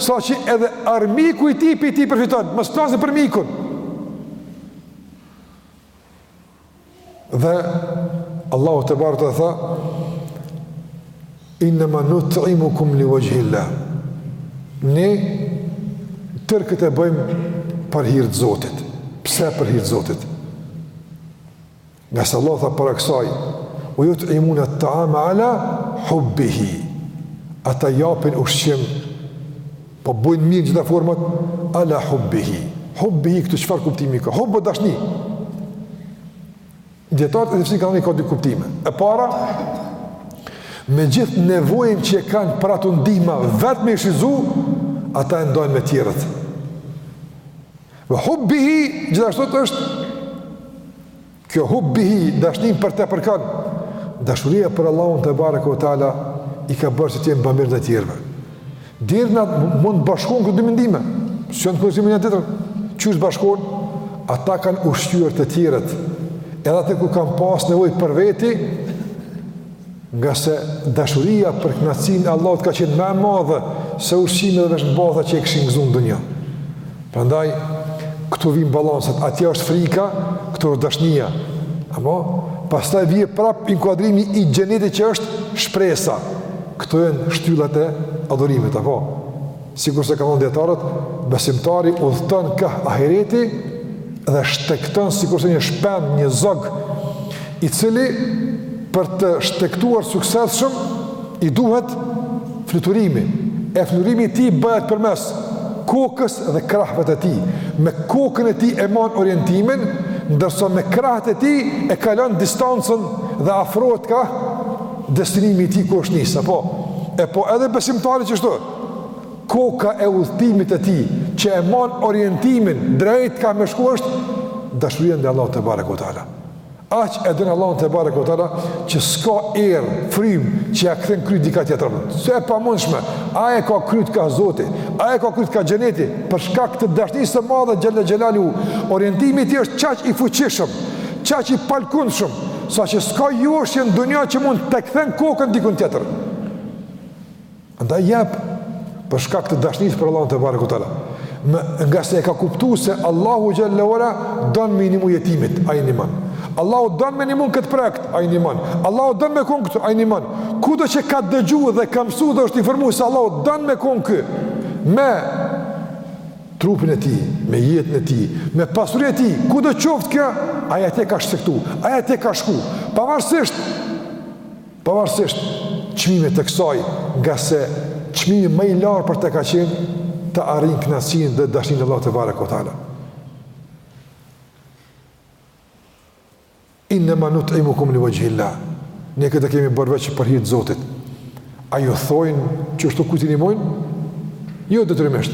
saqë edhe armiku i tij prej tij përfiton, mos flasim për mikun. Dhe Allahu tebareke tha, Innema nut'imukum li vexhhil-lah. Ne tërë këtë e bëjmë për hir të Zotit. Pse për hir të Zotit? Ngase Allahu tha para kësaj, ue jut'imune et-taame ala hubbihi. Ata japin ushqim, apo bojnë mirë në gjitha format, ala hubbihi. Hubbihi, këtu çfarë kuptimi ka? Hubb, dashni. Dijetarët e tefsirit kanë thënë ka dy kuptime. E para, me gjithë nevojnë që e kanë për atë ndihmë, vetë me e shfrytzu, ata e ndajnë me tjerët. Vë hubbihi, gjithashtu është, kjo hubbihi, dashninë për te, për kan, dashuria për Allahun tebareke ve teala, i ka bërë që t'jenë bëmirë ndaj tjerëve. Dhe na mund bashkon këto dy mendime, së janë të kërësime njëna tjetrën, qysh i bashkon, ata kanë ushqyer të tjerët, edhe atë kur kanë pas nevojë për veti, Ngase dashuria për kënaqësinë e Allahut ka qenë ma e madhe se ushqimi dhe veshmbathja që e kishin gëzuar në dunja. Prandaj këtu vin balancet, atje është frika, këtu është dashnia. Apo pastaj vje prap inkuadrimi i xhenetit që është shpresa. Këto janë shtyllat e adhurimit, apo Sikurse kanë thënë dijetarët, besimtari udhëton kah ahireti dhe shtegton sikurse një shpend, një zog, i cili për të shtegtuar suksesshëm i duhet fluturimi. E fluturimi i tij bëhet përmes kokës dhe krahëve të tij. Me kokën e tij e mban orientimin, ndërsa me krahët e tij e kalon distancën dhe afrohet ka destinimi i tij ku është nisë. Po, e po edhe besimtari qështu, koka e udhëtimit të tij që e mban orientimin drejt ka me shku është dashuria ndaj Allahut tebareke ve teala. Aq e don Allahun tebareke ve teala që s'ka erë, frym që ja kthen kry dikah tjetër. Se e pamundshme. Ai e ka kryt ka Zoti, ai e ka kryt ka xheneti për shkak të dashnisë së madhe xhelle xhelaluhu. Orientimi i tij është qaq i fuqishëm, qaq i palkundshëm, saqë s'ka joshje në dunja që mund të kthen kokën dikun tjetër. Andaj jep për shkak të dashnisë për Allahun tebareke ve teala, ngase e ka kuptu se Allahu xhelle ve ala don me nimu jetimit, ai niman. Allahu don me nimu kët projekt, ai niman. Allahu don me kon këtu, ai niman. Kudo që ka dëgju dhe ka mësu dhe është informu se Allahu don me kon ky. Me trupin e tij, me jetën e tij, me pasurinë e tij, kudo qoftë kjo, ai atje ka shtegtu, ai atje ka shku. Pavarësisht Pavarësisht çmimit të kësaj, ngase çmimi ma i lartë për te ka qenë ta arrin kënaqësinë dhe dashninë e Allahut tebareke ve teala. Innama nut'imukum li wajhillah. Ne këtë kemi bërë veç për hir të Zotit. A ju thonë qështu kujt i ndihmojnë? Jo detyrimisht.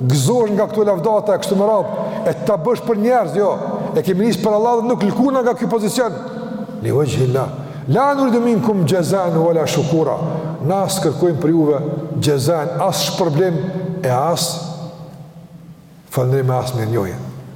gëzohesh nga këto lavdata e kështu me radhë, e ta bësh për njerëz, jo. E kemi nis për Allah dhe nuk lkuna nga ky pozicion. Li wajhillah. La nuridu minkum jazan wala shukura. Na s'kërkojmë prej juve jazan as shpërblim e as falënderim e as mirënjohje.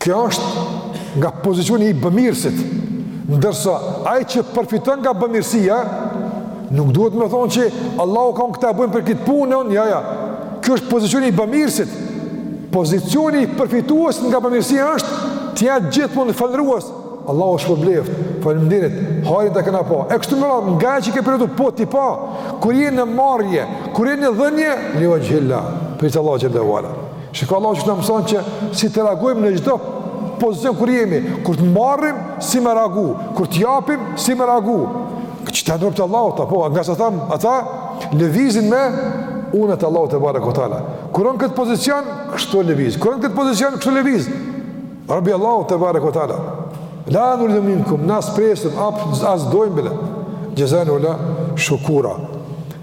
Kjo është nga pozicioni i bëmirësit, ndërsa ai që përfiton nga bëmirësia, nuk duhet me thonë që Allahu ka, këta e bëjnë për këtë punë, ja, ja. Kjo është pozicioni i bëmirësit. Pozicioni i përfituesit nga bëmirësia është të jetë gjithmonë falënderues. Allahu t'shpërbleft, faleminderit, hajrin ta kena pa. E kështu me radhë, nga ajo që ke përjetu, po ti pa, kur je në marrje, kur je në dhënie, li vexhhil-lah, për hir të Allahut xhel-le ve Shiko Allahu na mëson që si të reagojmë në çdo pozicion kur jemi, kur të marrim, si me reagu, kur të japim, si me reagu. Këta robtë e Allahut, apo, ngase thamë, ata lëvizin me urdhnat e Allahut tebareke ve teala. Kur o në këtë pozicion, kështu lëviz. Kur o në këtë pozicion, kështu lëviz. Robi i Allahut tebareke ve teala. La nuridu minkum, na s'presim, apo, as s'dojmë bile. Xhezaen ve la shukura.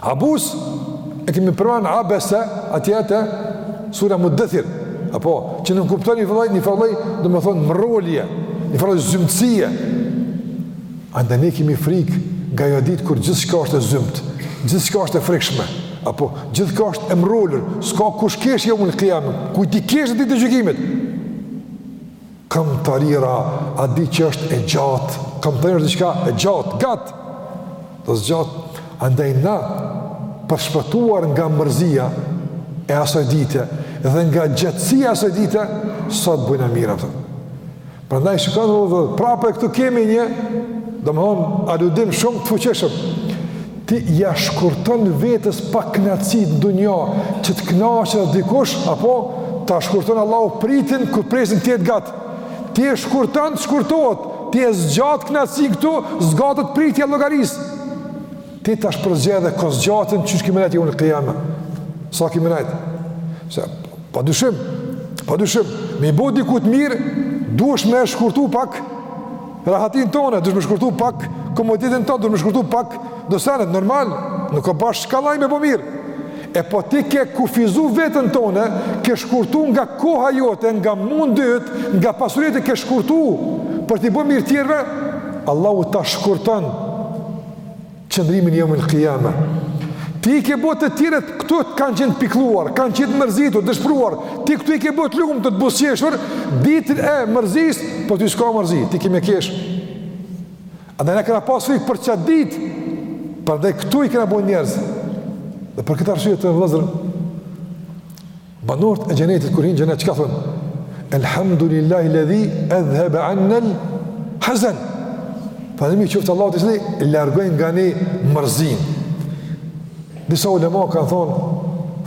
Abus, e kemi përmen abese, atje te sura Muddethir, apo, që nënkupton një farë lloj, një farë lloj, domethënë mrrolje, një farë lloj zymtësie. Andaj ne kemi frikë nga ajo ditë kur gjithçka është e zymtë, gjithçka është e frikshme, apo, gjithçka është e mrrolur, s'ka kush kesh jeumul kijame, kujt i keshet ditën e gjykimit. Kamtarira, ajo ditë që është e gjatë, kamtarira është diçka e gjatë, gat do zgjatë, andaj na për t'shpëtuar nga mërzia e asoj dite dhe nga gjatësia e asoj dite, sot bojna mirë, apo. Prandaj shikoni dhe dhe, prapë e këtu kemi një, domethënë, aludim shumë të fuqishëm, Ti ia shkurton vetes pak kënaqësi në dunja, që të kënaqet dikush apo ta shkurton Allahu pritjen kur presin tjerët gat. Ti e shkurton, t'shkurtohet. Ti e zgjat kënaqësinë këtu, zgatet pritja e llogarisë. Ti tash përzgjedhe kohëzgjatjen që ki me najt jeumul kijame. Sa ki me najt? Se pa dyshim, pa dyshim, me i bo dikujt mirë, duesh me e shkurtu pak rahatinë tone, dush me shkurtu pak komoditetin ton, dush me shkurtu pak do senet, normal, nuk o bash aq kollaj me bo mirë. E po ti ke kufizu veten tone, ke shkurtu nga koha jote, nga mundi yt, nga pasuria jote ke shkurtu për t'i bo mirë tjerve, Allahu ta shkurton. qëndrimin jeumul kijame. Ti i ke bo të tjerët, këtu kanë qenë pikëlluar, kanë qenë mërzitur, dëshpëruar, ti këtu i ke bo t'lumtur, të buzëqeshur, ditën e mërzisë, për ty s'ka mërzi, ti ki me kesh. Andaj na kena pas frikë për qat ditë, prandaj këtu i kena bo njerëz. Dhe për këtë arsye vëllezër, Banorët e xhenetit kur hyjnë n'xhenet çka thonë? Elhamdulillahi alladhi adhhaba 'anna al-hazan. Falënderimi qoftë Allahut i cili e largoi nga ne mërzinë. Disa ulema kanë thonë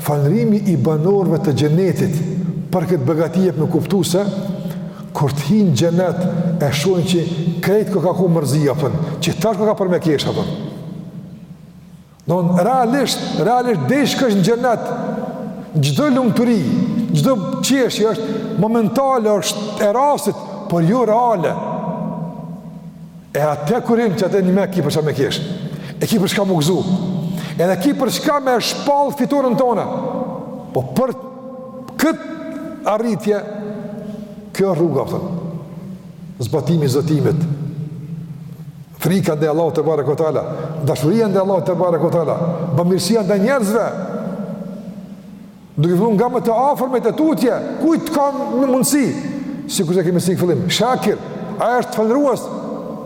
falënderimi i banorëve të xhenetit për këtë begati jep me kuptu se kur të hyjnë n'xhenet e shohin që krejt ka iku mërzia, apo, që tash ka për me kesh apo. Domethënë realisht, realisht deri sa shkosh në xhenet, çdo lumturi, çdo qeshje është momentale, është e rastit, por jo reale. E atë e kur e ki atë njëmend ki për çka me kesh, e ki për çka m'u gëzu, edhe ki për çka me shpall fitoren tonde, po për këtë arritje, kjo rruga, pra, zbatimi i zotimit, Frika ndaj Allahut tebareke ve teala, dashuria ndaj Allahut tebareke ve teala, bamirësia ndaj njerëzve. Duke filluar nga më të afërmit e tutje, kujt të kemi mundësi? Sikur se kemi si fillim, Shakir, ai është falënderues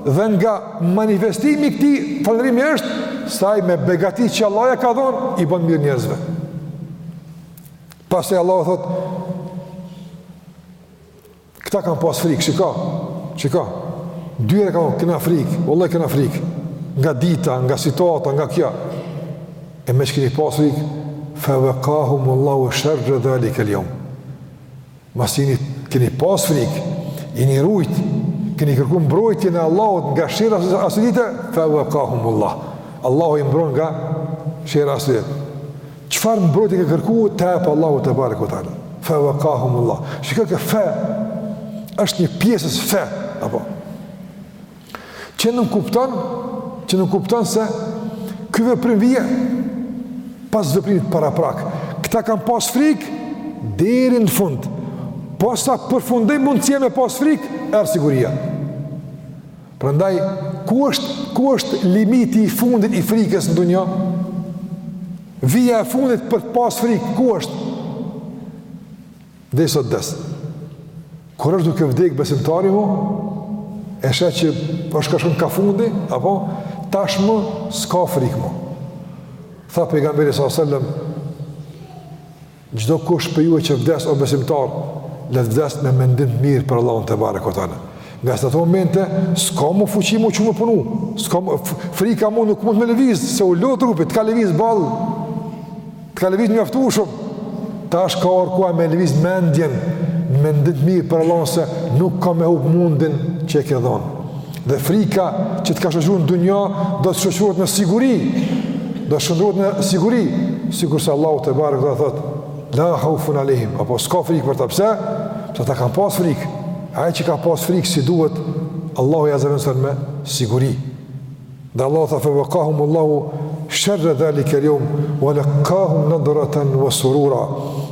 dhe nga manifestimi i këtij falënderimi është se ai me begati që Allahu ia ka dhënë i bën mirë njerëzve. Pastaj Allahu thotë Këta kanë pas frikë, çka, çka. Atyre, kena frikë, vallahi kena frikë. Nga dita, nga situata, nga kja. E meqë keni pas frikë, fa waqahum Allahu sharra dhalikal jaum. Masi që keni pas frikë, jeni rujtë, keni kërku mbrojtjen e Allahut nga sherri i asaj, asaj dite, fa waqahum Allah. Allahu i mbron nga sherri i asaj dite. Çfarë mbrojtje ke kërkuar ta jep Allahu tebareke ve teala. Fa waqahum Allah. Shiko, kjo fe është një pjesëz fe apo. Që nënkupton, që nënkupton se ky veprim vjen pas veprimit paraprak. Këta kanë pas frik deri në fund. Po sa përfundoi mundësia me pas frik, erdh siguria. Prandaj ku është ku është limiti i fundit i frikës në dunja? Vija e fundit për të pas frikë ku është? Deri sa t'vdes. Kur është duke vdek besimtari mo, e sheh që është ka shkon ka fundi, apo tashmë s'ka frikë mo. Tha pejgamberi s.a.s. Çdokush prej juve që vdes o besimtar, le të vdes me mendim të mirë për Allahun tebareke ve teala. Ngase ato momente s'ka më fuqi me t'çu me punu, s'ka më frika më nuk mund të lëviz se u lodh trupi, të ka lëviz boll. Të ka lëviz mjaftueshëm. Tash ka ardh koha me lëviz mendjen me mendim të mirë për Allahun se nuk ka me hup mundin që e ke dhënë. Dhe frika që të ka shoqëruar në dynjë do të shoqërohet me siguri. Do shndrrohet në siguri, sikurse Allahu tebareke teala thotë la khawfun alejhim, apo s'ka frikë për ta pse? Pse ata kanë pas frikë? Ai që ka pas frikë si duhet Allahu ia zëvendëson me siguri. Dhe Allahu tha fa waqahum Allahu sharra zalika al-yawm wa laqahum nadratan wa surura.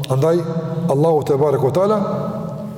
Andaj Allahu tebareke we teala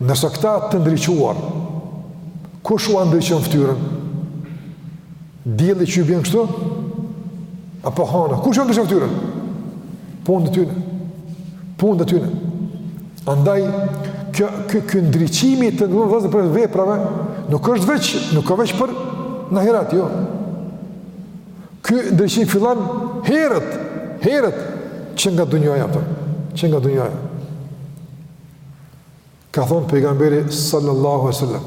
Ndërsa këta të ndriçuar, kush ua ndriçon fytyrën? Dielli që ju bjen kështu? Apo hana, kush ua ndriçon fytyrën? Punët e tyne. Punët e tyne. Andaj kjo ky ky ndriçimi i veprave nuk është veç, nuk ka veç për në ahiret, jo. Ky ndriçim fillon herët, herët që nga dunjaja apo, që nga dunjoja. Ka thonë pejgamberi sallallahu alaihi wasallam: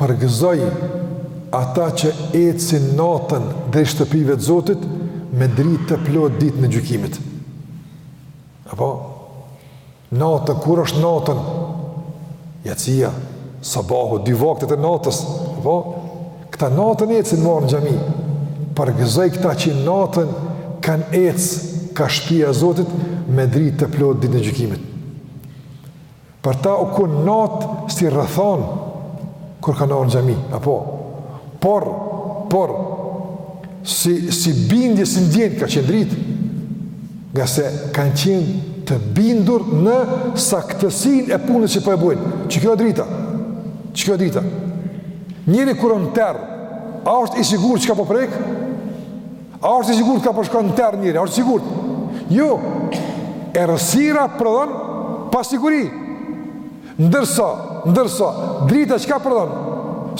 Përgëzoji ata që ecin natën drejt shtëpive të Zotit me dritë të plotë ditën e gjykimit. Apo natën kur është natën? Jacia, sabahu, dy vaktet e natës, apo Këta natën ecin me u rrë në xhami, përgëzoji këta që natën kanë ecë ka shpia e Zotit me dritë të plotë ditën e gjykimit. Për ta u kon natë si rrethanë kur kanë ardh në xhami, apo, por, por, si, si bindje, si ndjenjë, ka qenë dritë, ngase kanë qenë të bindur në saktësinë e punës që po e bojnë, qe kjo drita, qe kjo drita. Njeri kur o n'terr, a është i sigurt çka po prek? A është i sigurt ka po shkon në terr njeri, a është i sigurt? Jo, errësira prodhon pasiguri. Ndërsa, ndërsa, drita çka prodhon?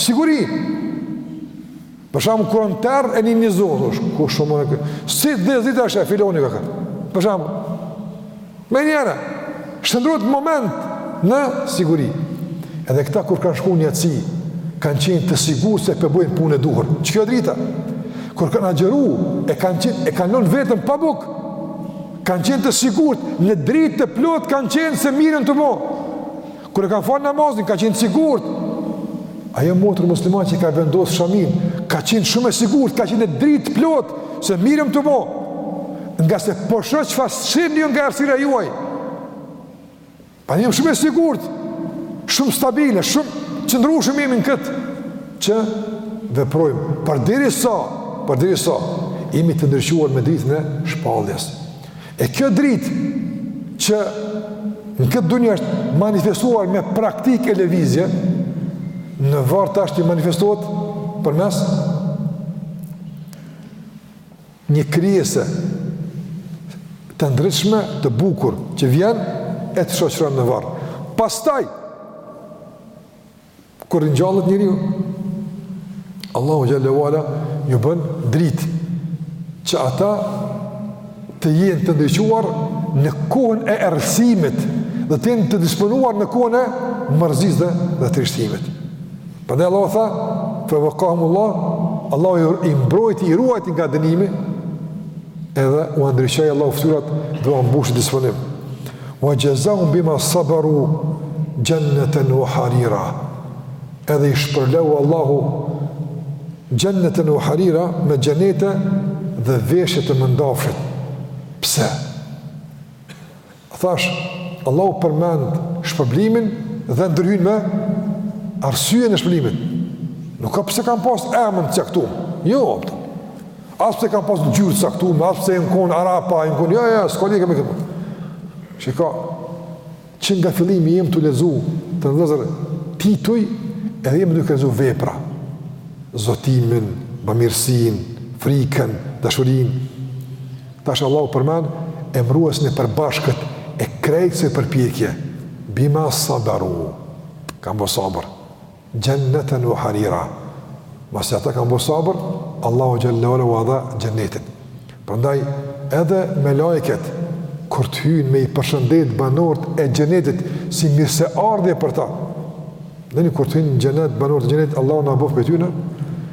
Siguri. Për shembull kur o n'terr e nin një zo, thush, kush o. Si dhezet drita, osh e filani ka konë. Për shembull. Menjëherë shndrrohet momenti në siguri. Edhe këta kur kanë shkuar në jaci, kanë qenë të sigurt se po bëjnë punën e duhur. Qe kjo drita? Kur kanë agjëru, e kanë qenë e kanë lënë veten pa bukë. Kanë qenë të sigurt, në dritë të plotë kanë qenë se mirë jan tu bo. Kur e kanë falë namazin, kanë qenë sigurt. Ajo motër muslimane që ka vendosë shaminë, ka qenë shumë e sigurt, ka qenë n'dritë t'plotë, se mirë jam tu bo. Ngase po shoh çfarë shihet nga errësira juaj. Po jam shumë e sigurt, shumë stabile, shumë qëndrueshëm jemi në këtë, që veprojmë. Përderisa, përderisa, jemi të ndriçuar me dritën e shpalljes. E kjo dritë që në këtë dunja është manifestuar me praktikë e levizje, në varr tash të manifestohet përmes një krijese të ndritshme të bukur që vjen e të shoqëron në varr. Pastaj, Kur ringjallet njeriu, Allahu xhele ue ala ju bën dritë, që ata të jenë të ndriçuar në kohën e errësimit, dhe të jenë të disponuar në kohën e mërzisë dhe, dhe trishtimit. Prandaj Allahu tha, fe vekahumullah, Allahu i mbrojti, i ruajti nga dënimi, edhe ua ndriçoi Allahu fytyrat dhe ua mbush disponim. Wa jazahum bima sabaru jannatan wa harira. Edhe i shpërbleu Allahu jannatan wa harira me xhenete dhe veshje të mëndafshit. Pse? Thash, Allahu përmend shpërblimin dhe ndërlidh me arsyen e shpërblimit. Nuk a pse kanë pas emër të caktuar. Jo, jo për ta. As pse kanë pasur ngjyrë të caktuar, as pse janë kon arapa, janë kon jo, jo, s'ka lidhje me këtë. Shiqo, që nga fillimi jem tu lexu, të nderuar vëllezër, tituj, edhe jem duke lexu vepra, zotimin, bamirësinë, frikën, dashurinë. Tash Allahu përmend emëruesin e përbashkët të krejt kësaj përpjekje, bima sabaru, kanë bo sabër. Xhenneten wa harira. Masi ata kanë bërë sabër, Allahu xhalla wala u dha xhennetin. Prandaj edhe melajket kur të hyjnë me i përshëndet banorët e xhennetit si mirëseardhje për ta. Domethënë kur të hyjnë në xhennet banorët e xhennetit, Allahu na bëftë prej tyne,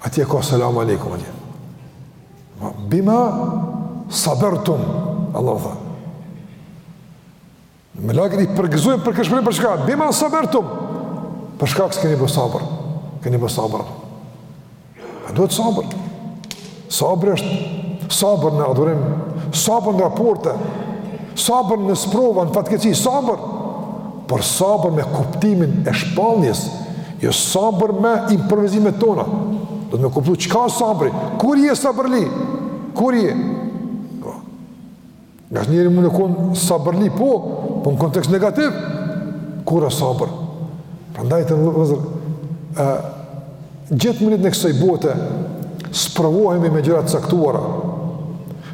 Atje ka selam aleikum atje. Bima sabertum, Allah tha. Melajket i përgëzojnë për ket shpërblim për çka, bima sabertum, për shkak se keni bo sabër, keni bo sabër. A duhet sabër. Sabër është sabër në adhurim, sabër në raporte, sabër në sprova, në fatkeqësi, sabër. Por sabër me kuptimin e shpalljes, Jo sabër me improvizimet tona. Duhet me kuptu, çka është sabri? Kur je sabërli? Kur je? Po. Ngase njeri mun me konë sabërli, po, po në kontekst negativ, kur është sabër? Prandaj të nderuar vëllezër, e, gjithë mundi i kësaj bote, sprovohemi me gjëra të caktuara,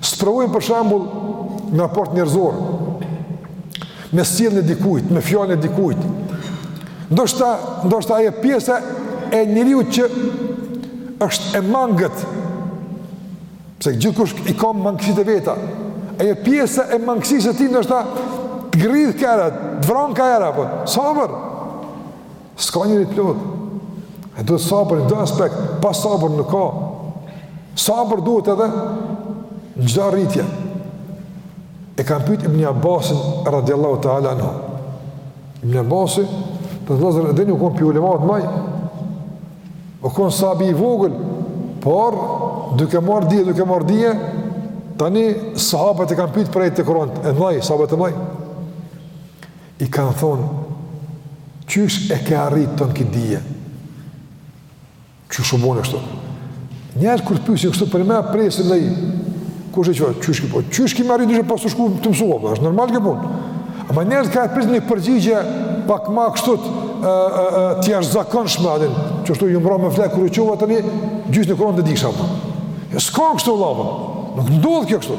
sprovohemi për shembull në raport njerëzor, me sjelljen e dikujt, me fjalën e dikujt. Ndoshta, ndoshta ajo pjesa e njeriut që është e mangët, pse gjithkush i ka mangësitë e veta, ajo pjesa e mangësisë së tij ndoshta të grith krejt, të vran krejt, apo, sabër, S'ka njeri të plotë. E duhet sabër në çdo aspekt, pa sabër nuk ka. Sabër duhet edhe në çdo arritje. E kanë pyet Ibn Abbasin radhiyallahu ta'ala anhu. Ibn Abbasi, të vëllazër e dini u kon pi ulemat mdhaj. U kon sabi i vogël, por duke marr dije, duke marr dije, tani sahabët e kanë pyet për atë Kur'an, e mdhaj, sahabët e mdhaj. I kanë thonë, Qysh e ke arritë tonë këtë dije? Qysh u bone kështu? Njerëz kur të pysin kështu për me a presin dhe i, ku shë qëra, qysh ki po, qysh ki me arritë dushë pasu shku të mësua, po, është normal ke punë. Ama njerëz ka e presin një përgjigje pak ma kështu të jashtëzakonshme, a din, që shtu unë mbramë me fle kur u çova tani, gjysën e Kur'anit e disha, po. S'ka kështu, vllazën, nuk ndodh kjo kështu.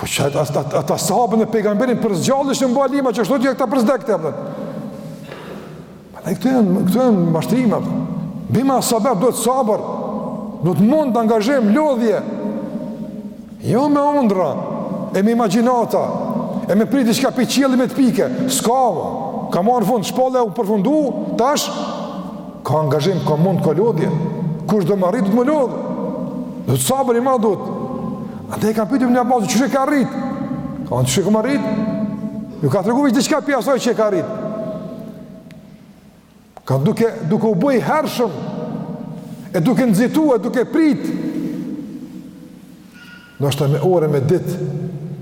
Po që ata, ata, ata, ata sahabët e pejgamberin për zgjallëshin bua lima qashtu edhe këta për zdekte, apëtën. Pa ne këto janë, këto janë mashtrime, apëtën. Bima sabër, duhet sabër, duhet mund, duhet angazhim, lodhje. Jo me ondrra, e me imagjinata, e me prit diçka pi qielli me t'pikë, s'ka, ka marrë fund, shpallja u përfundu, tash, Ka angazhim, ka mund, ka lodhje. Kush do me arritë, duhet me u lodhë. Duhet sabër i madh duhet. Ate e kanë pyt Ibn Abbasin, qysh e ka arritë? Ka thonë qysh e kam arritë? Ju ka tregu veç diçka pi asaj që e ka arritë. Ka duke, duke u bëj hershëm, e duke nxitu, e duke pritë. Ndoshta me orë e me ditë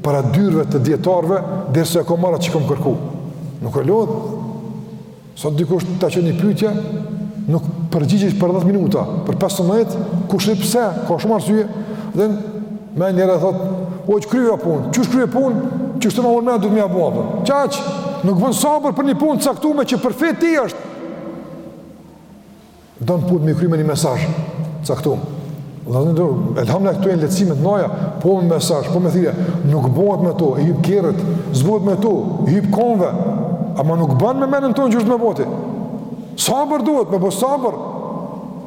para dyerve të dijetarëve derisa e kam marrë atë që kom kërku. Nuk u lodh. Sot dikush ta çon një pyetje, nuk përgjigjesh për 10 minuta, për 15, kush e di pse, ka shumë arsye, dhe menjëherë thotë, "O ç'u krye punë? Qysh u krye punë? Çu të marrë më do të më apo apo?" Qaq, nuk bon sabër për një punë t'caktume që për fe të tij është. Don punët me krye me një mesazh t'caktum. Dhe në dërë, elhamdulillah këto janë lehtësime të mdhaja, po me mesazh, po me thirrje, nuk bëhet me to, i hyp kerrit, s'bëhet me to, i hyp komve, ama nuk bën me menën tonë gjështë me boti. Sabër duhet, me bo sabër,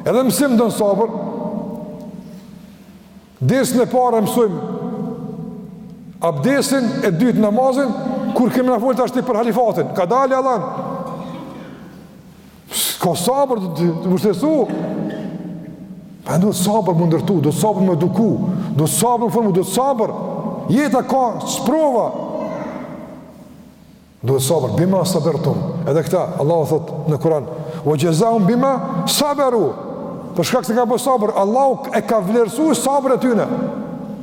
edhe mësimi don sabër. Dersin e parë e mësojmë, abdesin e dytë namazin, kur kemi me folë tash për halifatin, ka dalë e alanë, Ka sabër të të vështesu. Po duhet sabër me ndërtu, duhet sabër me eduku, duhet sabër me formu, duhet sabër. Jeta ka sprova. Duhet sabër, bima sabertum. Edhe këta, Allahu thot në Kur'an, ue xhezahum bima saberu. Për shkak se ka bo sabër, Allahu e ka vlerësu sabër e tyne.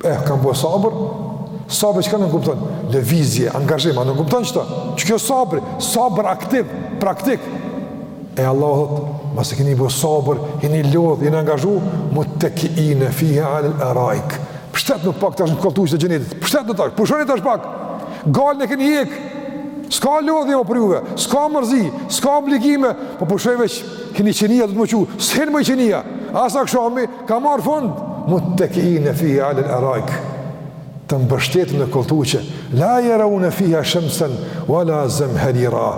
E, kam bo sabër, sabri çka nënkupton, lëvizje, angazhim, a nënkupton qëta, që kjo sabri, sabër aktiv, praktik, e Allahu thot, masi keni bo sabër, jeni lodhë, jeni angazhu, muttekiine fiha alel eraik, pështetnu pak tash në kolltuqe të xhenetit, pështetnu tash, pushoni tash pak, gajlen e keni hjekë, s'ka lodhje mo për juve, s'ka mërzi, s'ka obligime, po pushoni veç, keni qenia të të më qu, s'hen më qenia, asa këshomi, Ka marrë fund, Muttaki'ina fiha 'ala al-ara'ik, të mbështetur në kolltuqe, la yarawna fiha shamsan wala zamharira.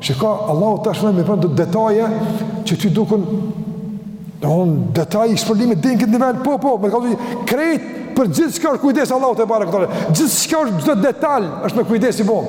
Shiko, Allahu tashmë përmend detaje që ty duken don detaj i shpërblimit deri n'këtë nivel, po po, me kallxu krejt për gjithçka është kujdes Allahu tebareke ue teala. Gjithçka është çdo detaj është me kujdes i bon.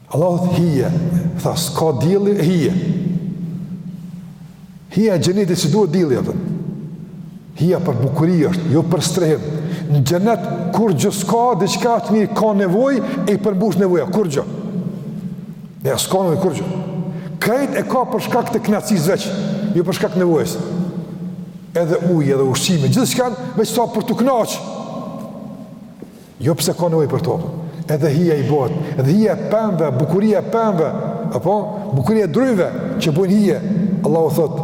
Allahu thotë hije, tha s'ka diell, hije. Hija e xhenetit s'i duhet dielli, dhe. Hija për bukuri është, jo për strehim. Në xhenet, kurgjo s'ka, diçka që njeri ka nevoj, e i përmbush nevoja, kurgjo. Ja, s'ka nevoj, kurgjo. Krejt e ka për shkak të knaqsisë veç, jo për shkak nevojës. Edhe ujë, edhe ushqime, gjithçka, veç sa për t'u knaqë. Jo pse ka nevojë për to. Edhe hija i bohet, edhe hija e pemëve, bukuria e pemëve, apo bukuria e drujve që bojn hije. Allahu thot,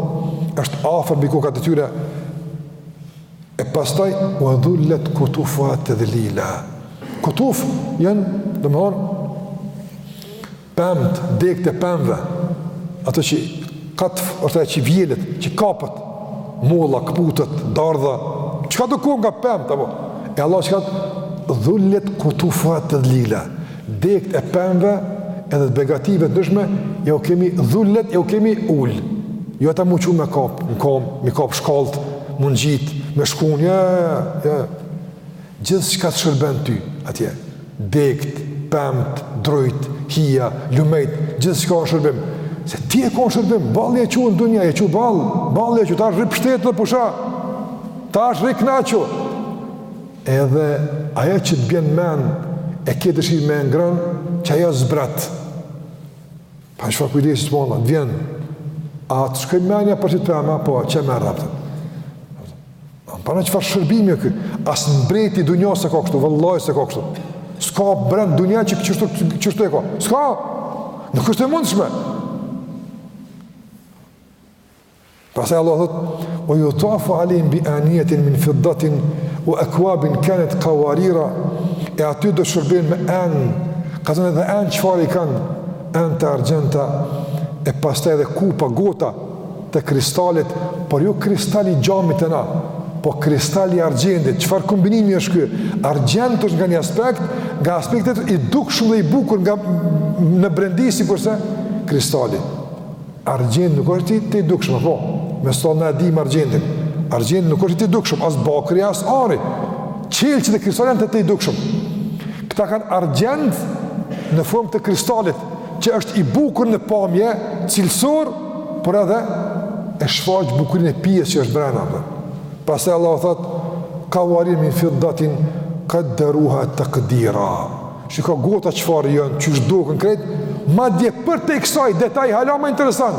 është afër mbi kokat e tyre. E pastaj ue dhullilet kutufuha tedhlila. Kutuf janë, domthon, Pemët, degët e pemëve, ato që katf, është ajo që vjelet, që kapet, molla, këputet, dardha, çkado koftë nga pemët, apo? E Allahu çka tha dhullilet kutufuha tedhlila, degët e pemëve edhe të begative të ndryshme, jau kemi dhullet, jau kemi ulë, jo tash m'u çu me kapë, në kamë, me kapë shkallët, m'u ngjitë, me shkunë, ja, ja, Gjithçka të shërben ty, atje, degët, pemët, drujt, hija, lumejt, gjithçka në shërbim, se ti je kon në shërbim, balë e që në dunja, e që balë, balë e që, tash rri pshtetu edhe pusho, tash rri knaqu, edhe ajo që të bjen n'men, e ke dëshirë me ngran, qajo zbret, pa në shfa kujdesi të mona, të vjen, a të shkoi menja për që të pema, po, që me raptën, Para çfarë shërbimi ky? As mbreti dunjas s'e ka kështu, vallahi s'e ka kështu. S'ka mbret n'dunja që qështu qështu e ka. S'ka. Nuk është e mundshme. Pastaj Allah thot: "Wa yutafu alayhim bi aniyatin min fiddatin wa akwabin kanat qawarira." E aty do shërbim me enë, ka thënë edhe enë çfarë i kanë enë të argjendta e pastaj edhe kupa gota Të kristalit, por jo kristal i xhamit te na, po kristal i argjendit, çfarë kombinimi është ky? Argjend është nga një aspekt, nga aspekti i tejdukshëm dhe i bukur nga në brendi sikurse kristali. Argjend nuk është i tejdukshëm, apo, me sa na e dimë argjendin. Argjend nuk është i tejdukshëm, as bakri, as ari. Qelqi dhe kristali janë të tejdukshëm. Këta kanë argjend në formë të kristalit, që është i bukur në pamje, cilësor, por edhe e shfaq bukurinë e pijes që është brenda, apo. Pastaj Allahu thot: "Qawarira min fiddatin qaddaruha taqdira." Shiko gota çfarë janë, qysh duken krejt, madje përtej kësaj detaj hala më interesant.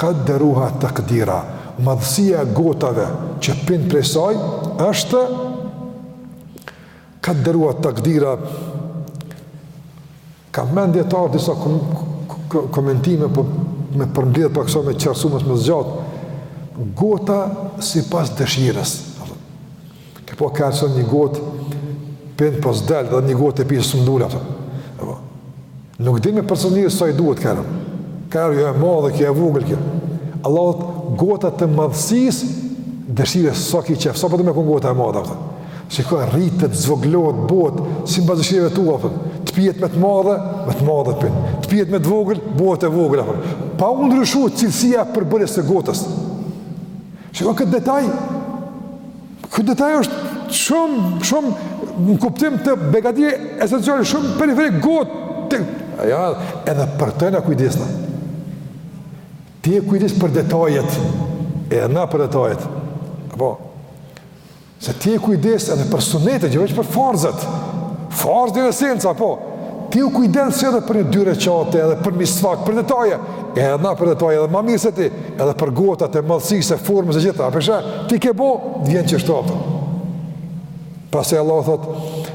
Qaddaruha taqdira. Madhësia e gotave që pin prej saj është qaddaruha taqdira Ka mend dijetarë disa kom, kom, komentime për po me përmbledh për këso me qartësu mos me zgjat, gota sipas dëshirës. Ke po kërkon një gotë, pin, s'po t'del edhe një gotë e pi, s'm'dul, apo. Nuk di me porosit njeri sa i duhet kurrë. Kurrë, jo e madhe, kjo e vogël kjo. Allahu thotë gota të madhësisë dëshirës sa ki qejf, sa po do me kanë gota e madhe, apo. Shiko, rritet, zvogëlohet, bohet, si në bazë dëshirave tua, të pihet me të madhe, me të madhe të pihet, të pihet me të vogël, bohet e vogël, apo. pa u ndryshu cilësia e përbërjes së gotës. Shiko këtë detaj, ky detaj është shumë, shumë, në kuptim të begative esenciale, shumë periferik gotë, të... ja, edhe për të u kujdesëm na. Ti je kujdes për detajet, edhe na për detajet. Apo, Se ti je kujdes edhe për sunetet, jo veç për farzet. Farzet janë esenca, po. Ti u kujdese edhe për një dy reqate, edhe për misvak, për detaje. E edhe na për detaje, edhe ma mirë se ti, edhe për gotat e madhësisë, formës e gjitha. Apeshe, ti ke bo, vjen qështu, apo. Pastaj Allahu thotë,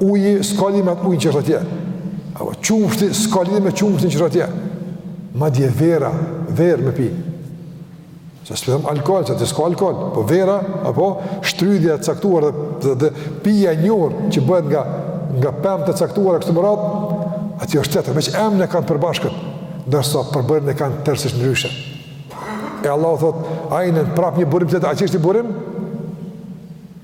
Uji s'ka lidhje me ujin që është atje. Apo qumështi s'ka lidhje me qumështin që është atje. Madje vera, verë me pi. Se s'po them alkool, se s'ka alkool, po vera apo shtrydhja e caktuar dhe, dhe, dhe pija e njohur që bëhet nga nga pemë të caktuara kështu me radhë, atje është tjetër, veç emrin e kanë t'përbashkët, ndërsa përbërjen e kanë tërësisht ndryshe. E Allahu thot, ajnen prap një burim tjetër, ajo që është një burim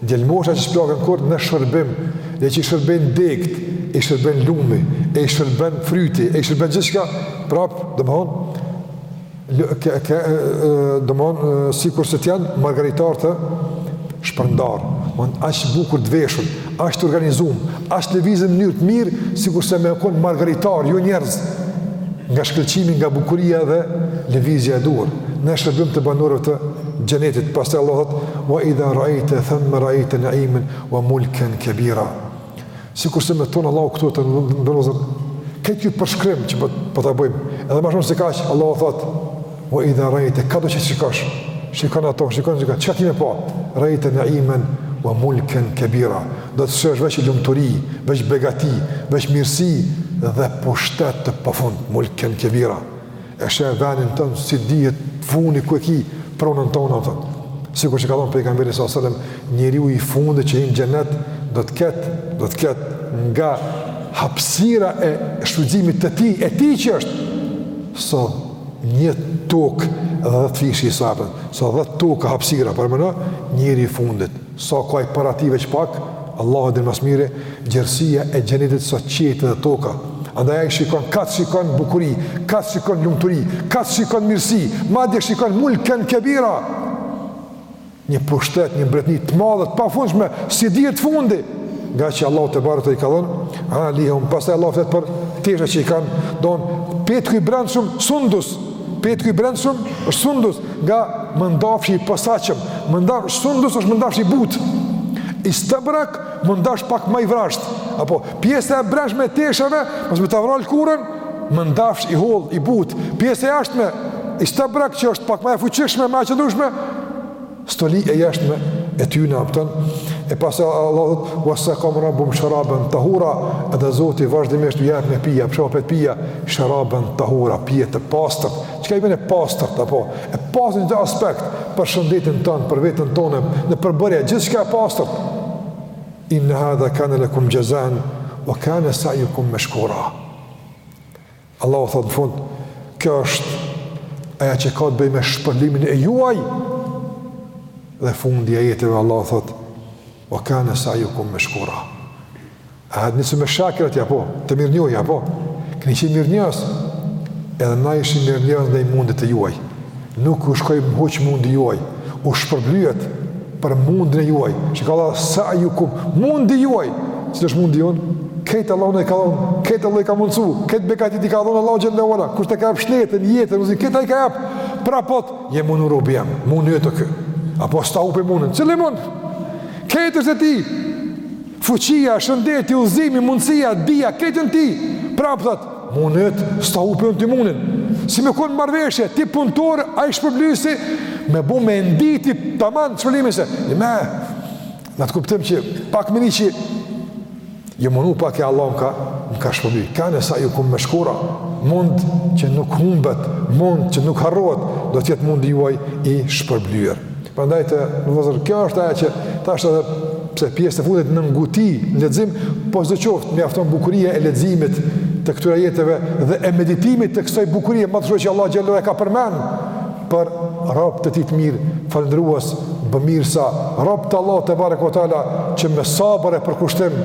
Djelmosha që s'plaken kurrë në shërbim, dhe që i shërbejn degët, i shërben lumi, e i shërben fryti, e i shërben gjithçka, prapë, domethonë, ke, ke, domethonë, sikurse t'janë, margaritar të shpërndarë, domethon, aq bukur të veshun, aq të organizum, aq lëvizin n'mënyrë të mirë, sikurse me konë margaritar, jo njerëz, nga shkëlqimi, nga bukuria dhe lëvizja e duhur, në shërbim të banorëve të xhenetit, pastaj Allahu thotë: "Wa idha ra'aita thamma ra'aita na'iman wa mulkan kabira." Sikurse me thon Allahu këtu të ndërozën këtë ky përshkrim që po po ta bëjmë. Edhe ma shumë se kaq, Allahu thotë: "Wa idha ra'aita kado që shikosh, shikon ato, shikon çka çka kime po, ra'aita na'iman wa mulkan kabira." Do të shohësh veç lumturi, veç begati, veç mirësi dhe pushtet të pafund, mulkan kabira. E sheh venin tond s'i dihet funi ku e ki pronën tonde atë. Sikur që ka thënë pejgamberi sallallahu alajhi wasallam, njeriu i fundit që hyn n'xhenet do të ketë, do të ketë nga hapësira e shfrytëzimit të tij, e tij që është sa një tokë dhe dhetëfishi i saj pra, sa dhetë tokë hapësira, për mendo njeri i fundit. Sa ka i para ti veç pak, Allahu e din ma s'miri, gjerësia e xhenetit sa qiejt dhe toka. Andaj ai shikon ka t'shikon bukuri, ka t'shikon lumturi, ka t'shikon mirësi, madje shikon mulken kebira. Një pushtet, një mbretni të madhe, të pafundshme, s'i dihet fundi, ngaqë Allahu tebareke i ka dhonë, alijehum, pastaj Allahu flet për tesha që i kanë, don petku i brendshëm sundus, Petku i brendshëm është sundus nga mëndafshi i posaçëm, mëndaf, sundus është mëndafsh i butë, istebrak mëndafsh pak ma i vrazhdë, apo pjesa e brendshme e teshave, mos me ta vra lkurën, mëndafsh i hollë, i butë, pjesa e jashtme, istebrak që është pak ma e fuqishme, ma e qëndrushme, stoli e jashtme e tyne, apo thon, e pastaj Allahu thot, ve sekahum rabbuhum sharaben tahura, edhe Zoti vazhdimisht u jep me pi, po çfarë pija, sharaben tahura, pije të pastërt, çka i bjen e pastërt, apo, e pastër n'çdo aspekt, për shëndetin tonë, për vetën tonë, në përbërje, gjithçka e pastërt, inne hadha kane lekum xhezaen, ve kane sa'jukum meshkura, Allahu thotë në fund, kjo është aja që ka të bëjë me shpërlimin e juaj, dhe fundi i ajeteve Allahu thotë, ue kane sa'jukum meshkura. A e nisëm me shakirët, ja po, të mirënjoh, ja po, keni qenë mirënjohës, edhe na ishim mirënjohës ndaj mundit të juaj. Nuk ju shkoi huq mundi juaj, u shpërblyet për mundin e juaj, që ka Allah sa'yukum, mundi juaj, që është mundi jonë, krejt Allahu na i ka dhonë, krejt Allahu i ka mundësu, krejt begatitë i ka dhonë Allah xhele ue ala, kush ta ka jap shnetën, jetën, udhëzimin, krejt ai i ka jap, prapë thotë, je mundu, o robi jem, mund në të kë, apo s'ta hupi mundin, cili mund, krejt është e tij, fuqia, shëndeti, udhëzimi, mundësia, dija, krejt janë të tij, prapë thotë, Munet, s'ta hupi ty munin. Si me konë marrëveshje, ti punëtor, ai shpërblysi, me bo me ndi ti taman shpërblimin se, i me, në atë kuptim që pak me një që, jom mundu pak e Allah më ka, më ka shpërbly. Kane sa'jukum meshkura, mund që nuk humbet, mund që nuk harrohet, do të jetë mundi juaj i shpërblyer. Prandaj të vëllezër, kjo është aja që tash edhe pse pjesë të fundit në nguti në lexim, po sidoqoftë mjafton bukuria e leximit të këtyre ajeteve dhe e meditimit të kësaj bukurie më të që Allah xhele ue ala e ka përmend për robt e tij të mirë, falënderues, bëmirësa, robt e Allahut tebareke ue teala që me sabër e përkushtim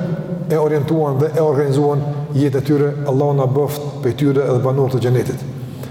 e orientuan dhe e organizuan jetën e tyre, Allahu na bëftë prej tyre dhe banorë të xhenetit.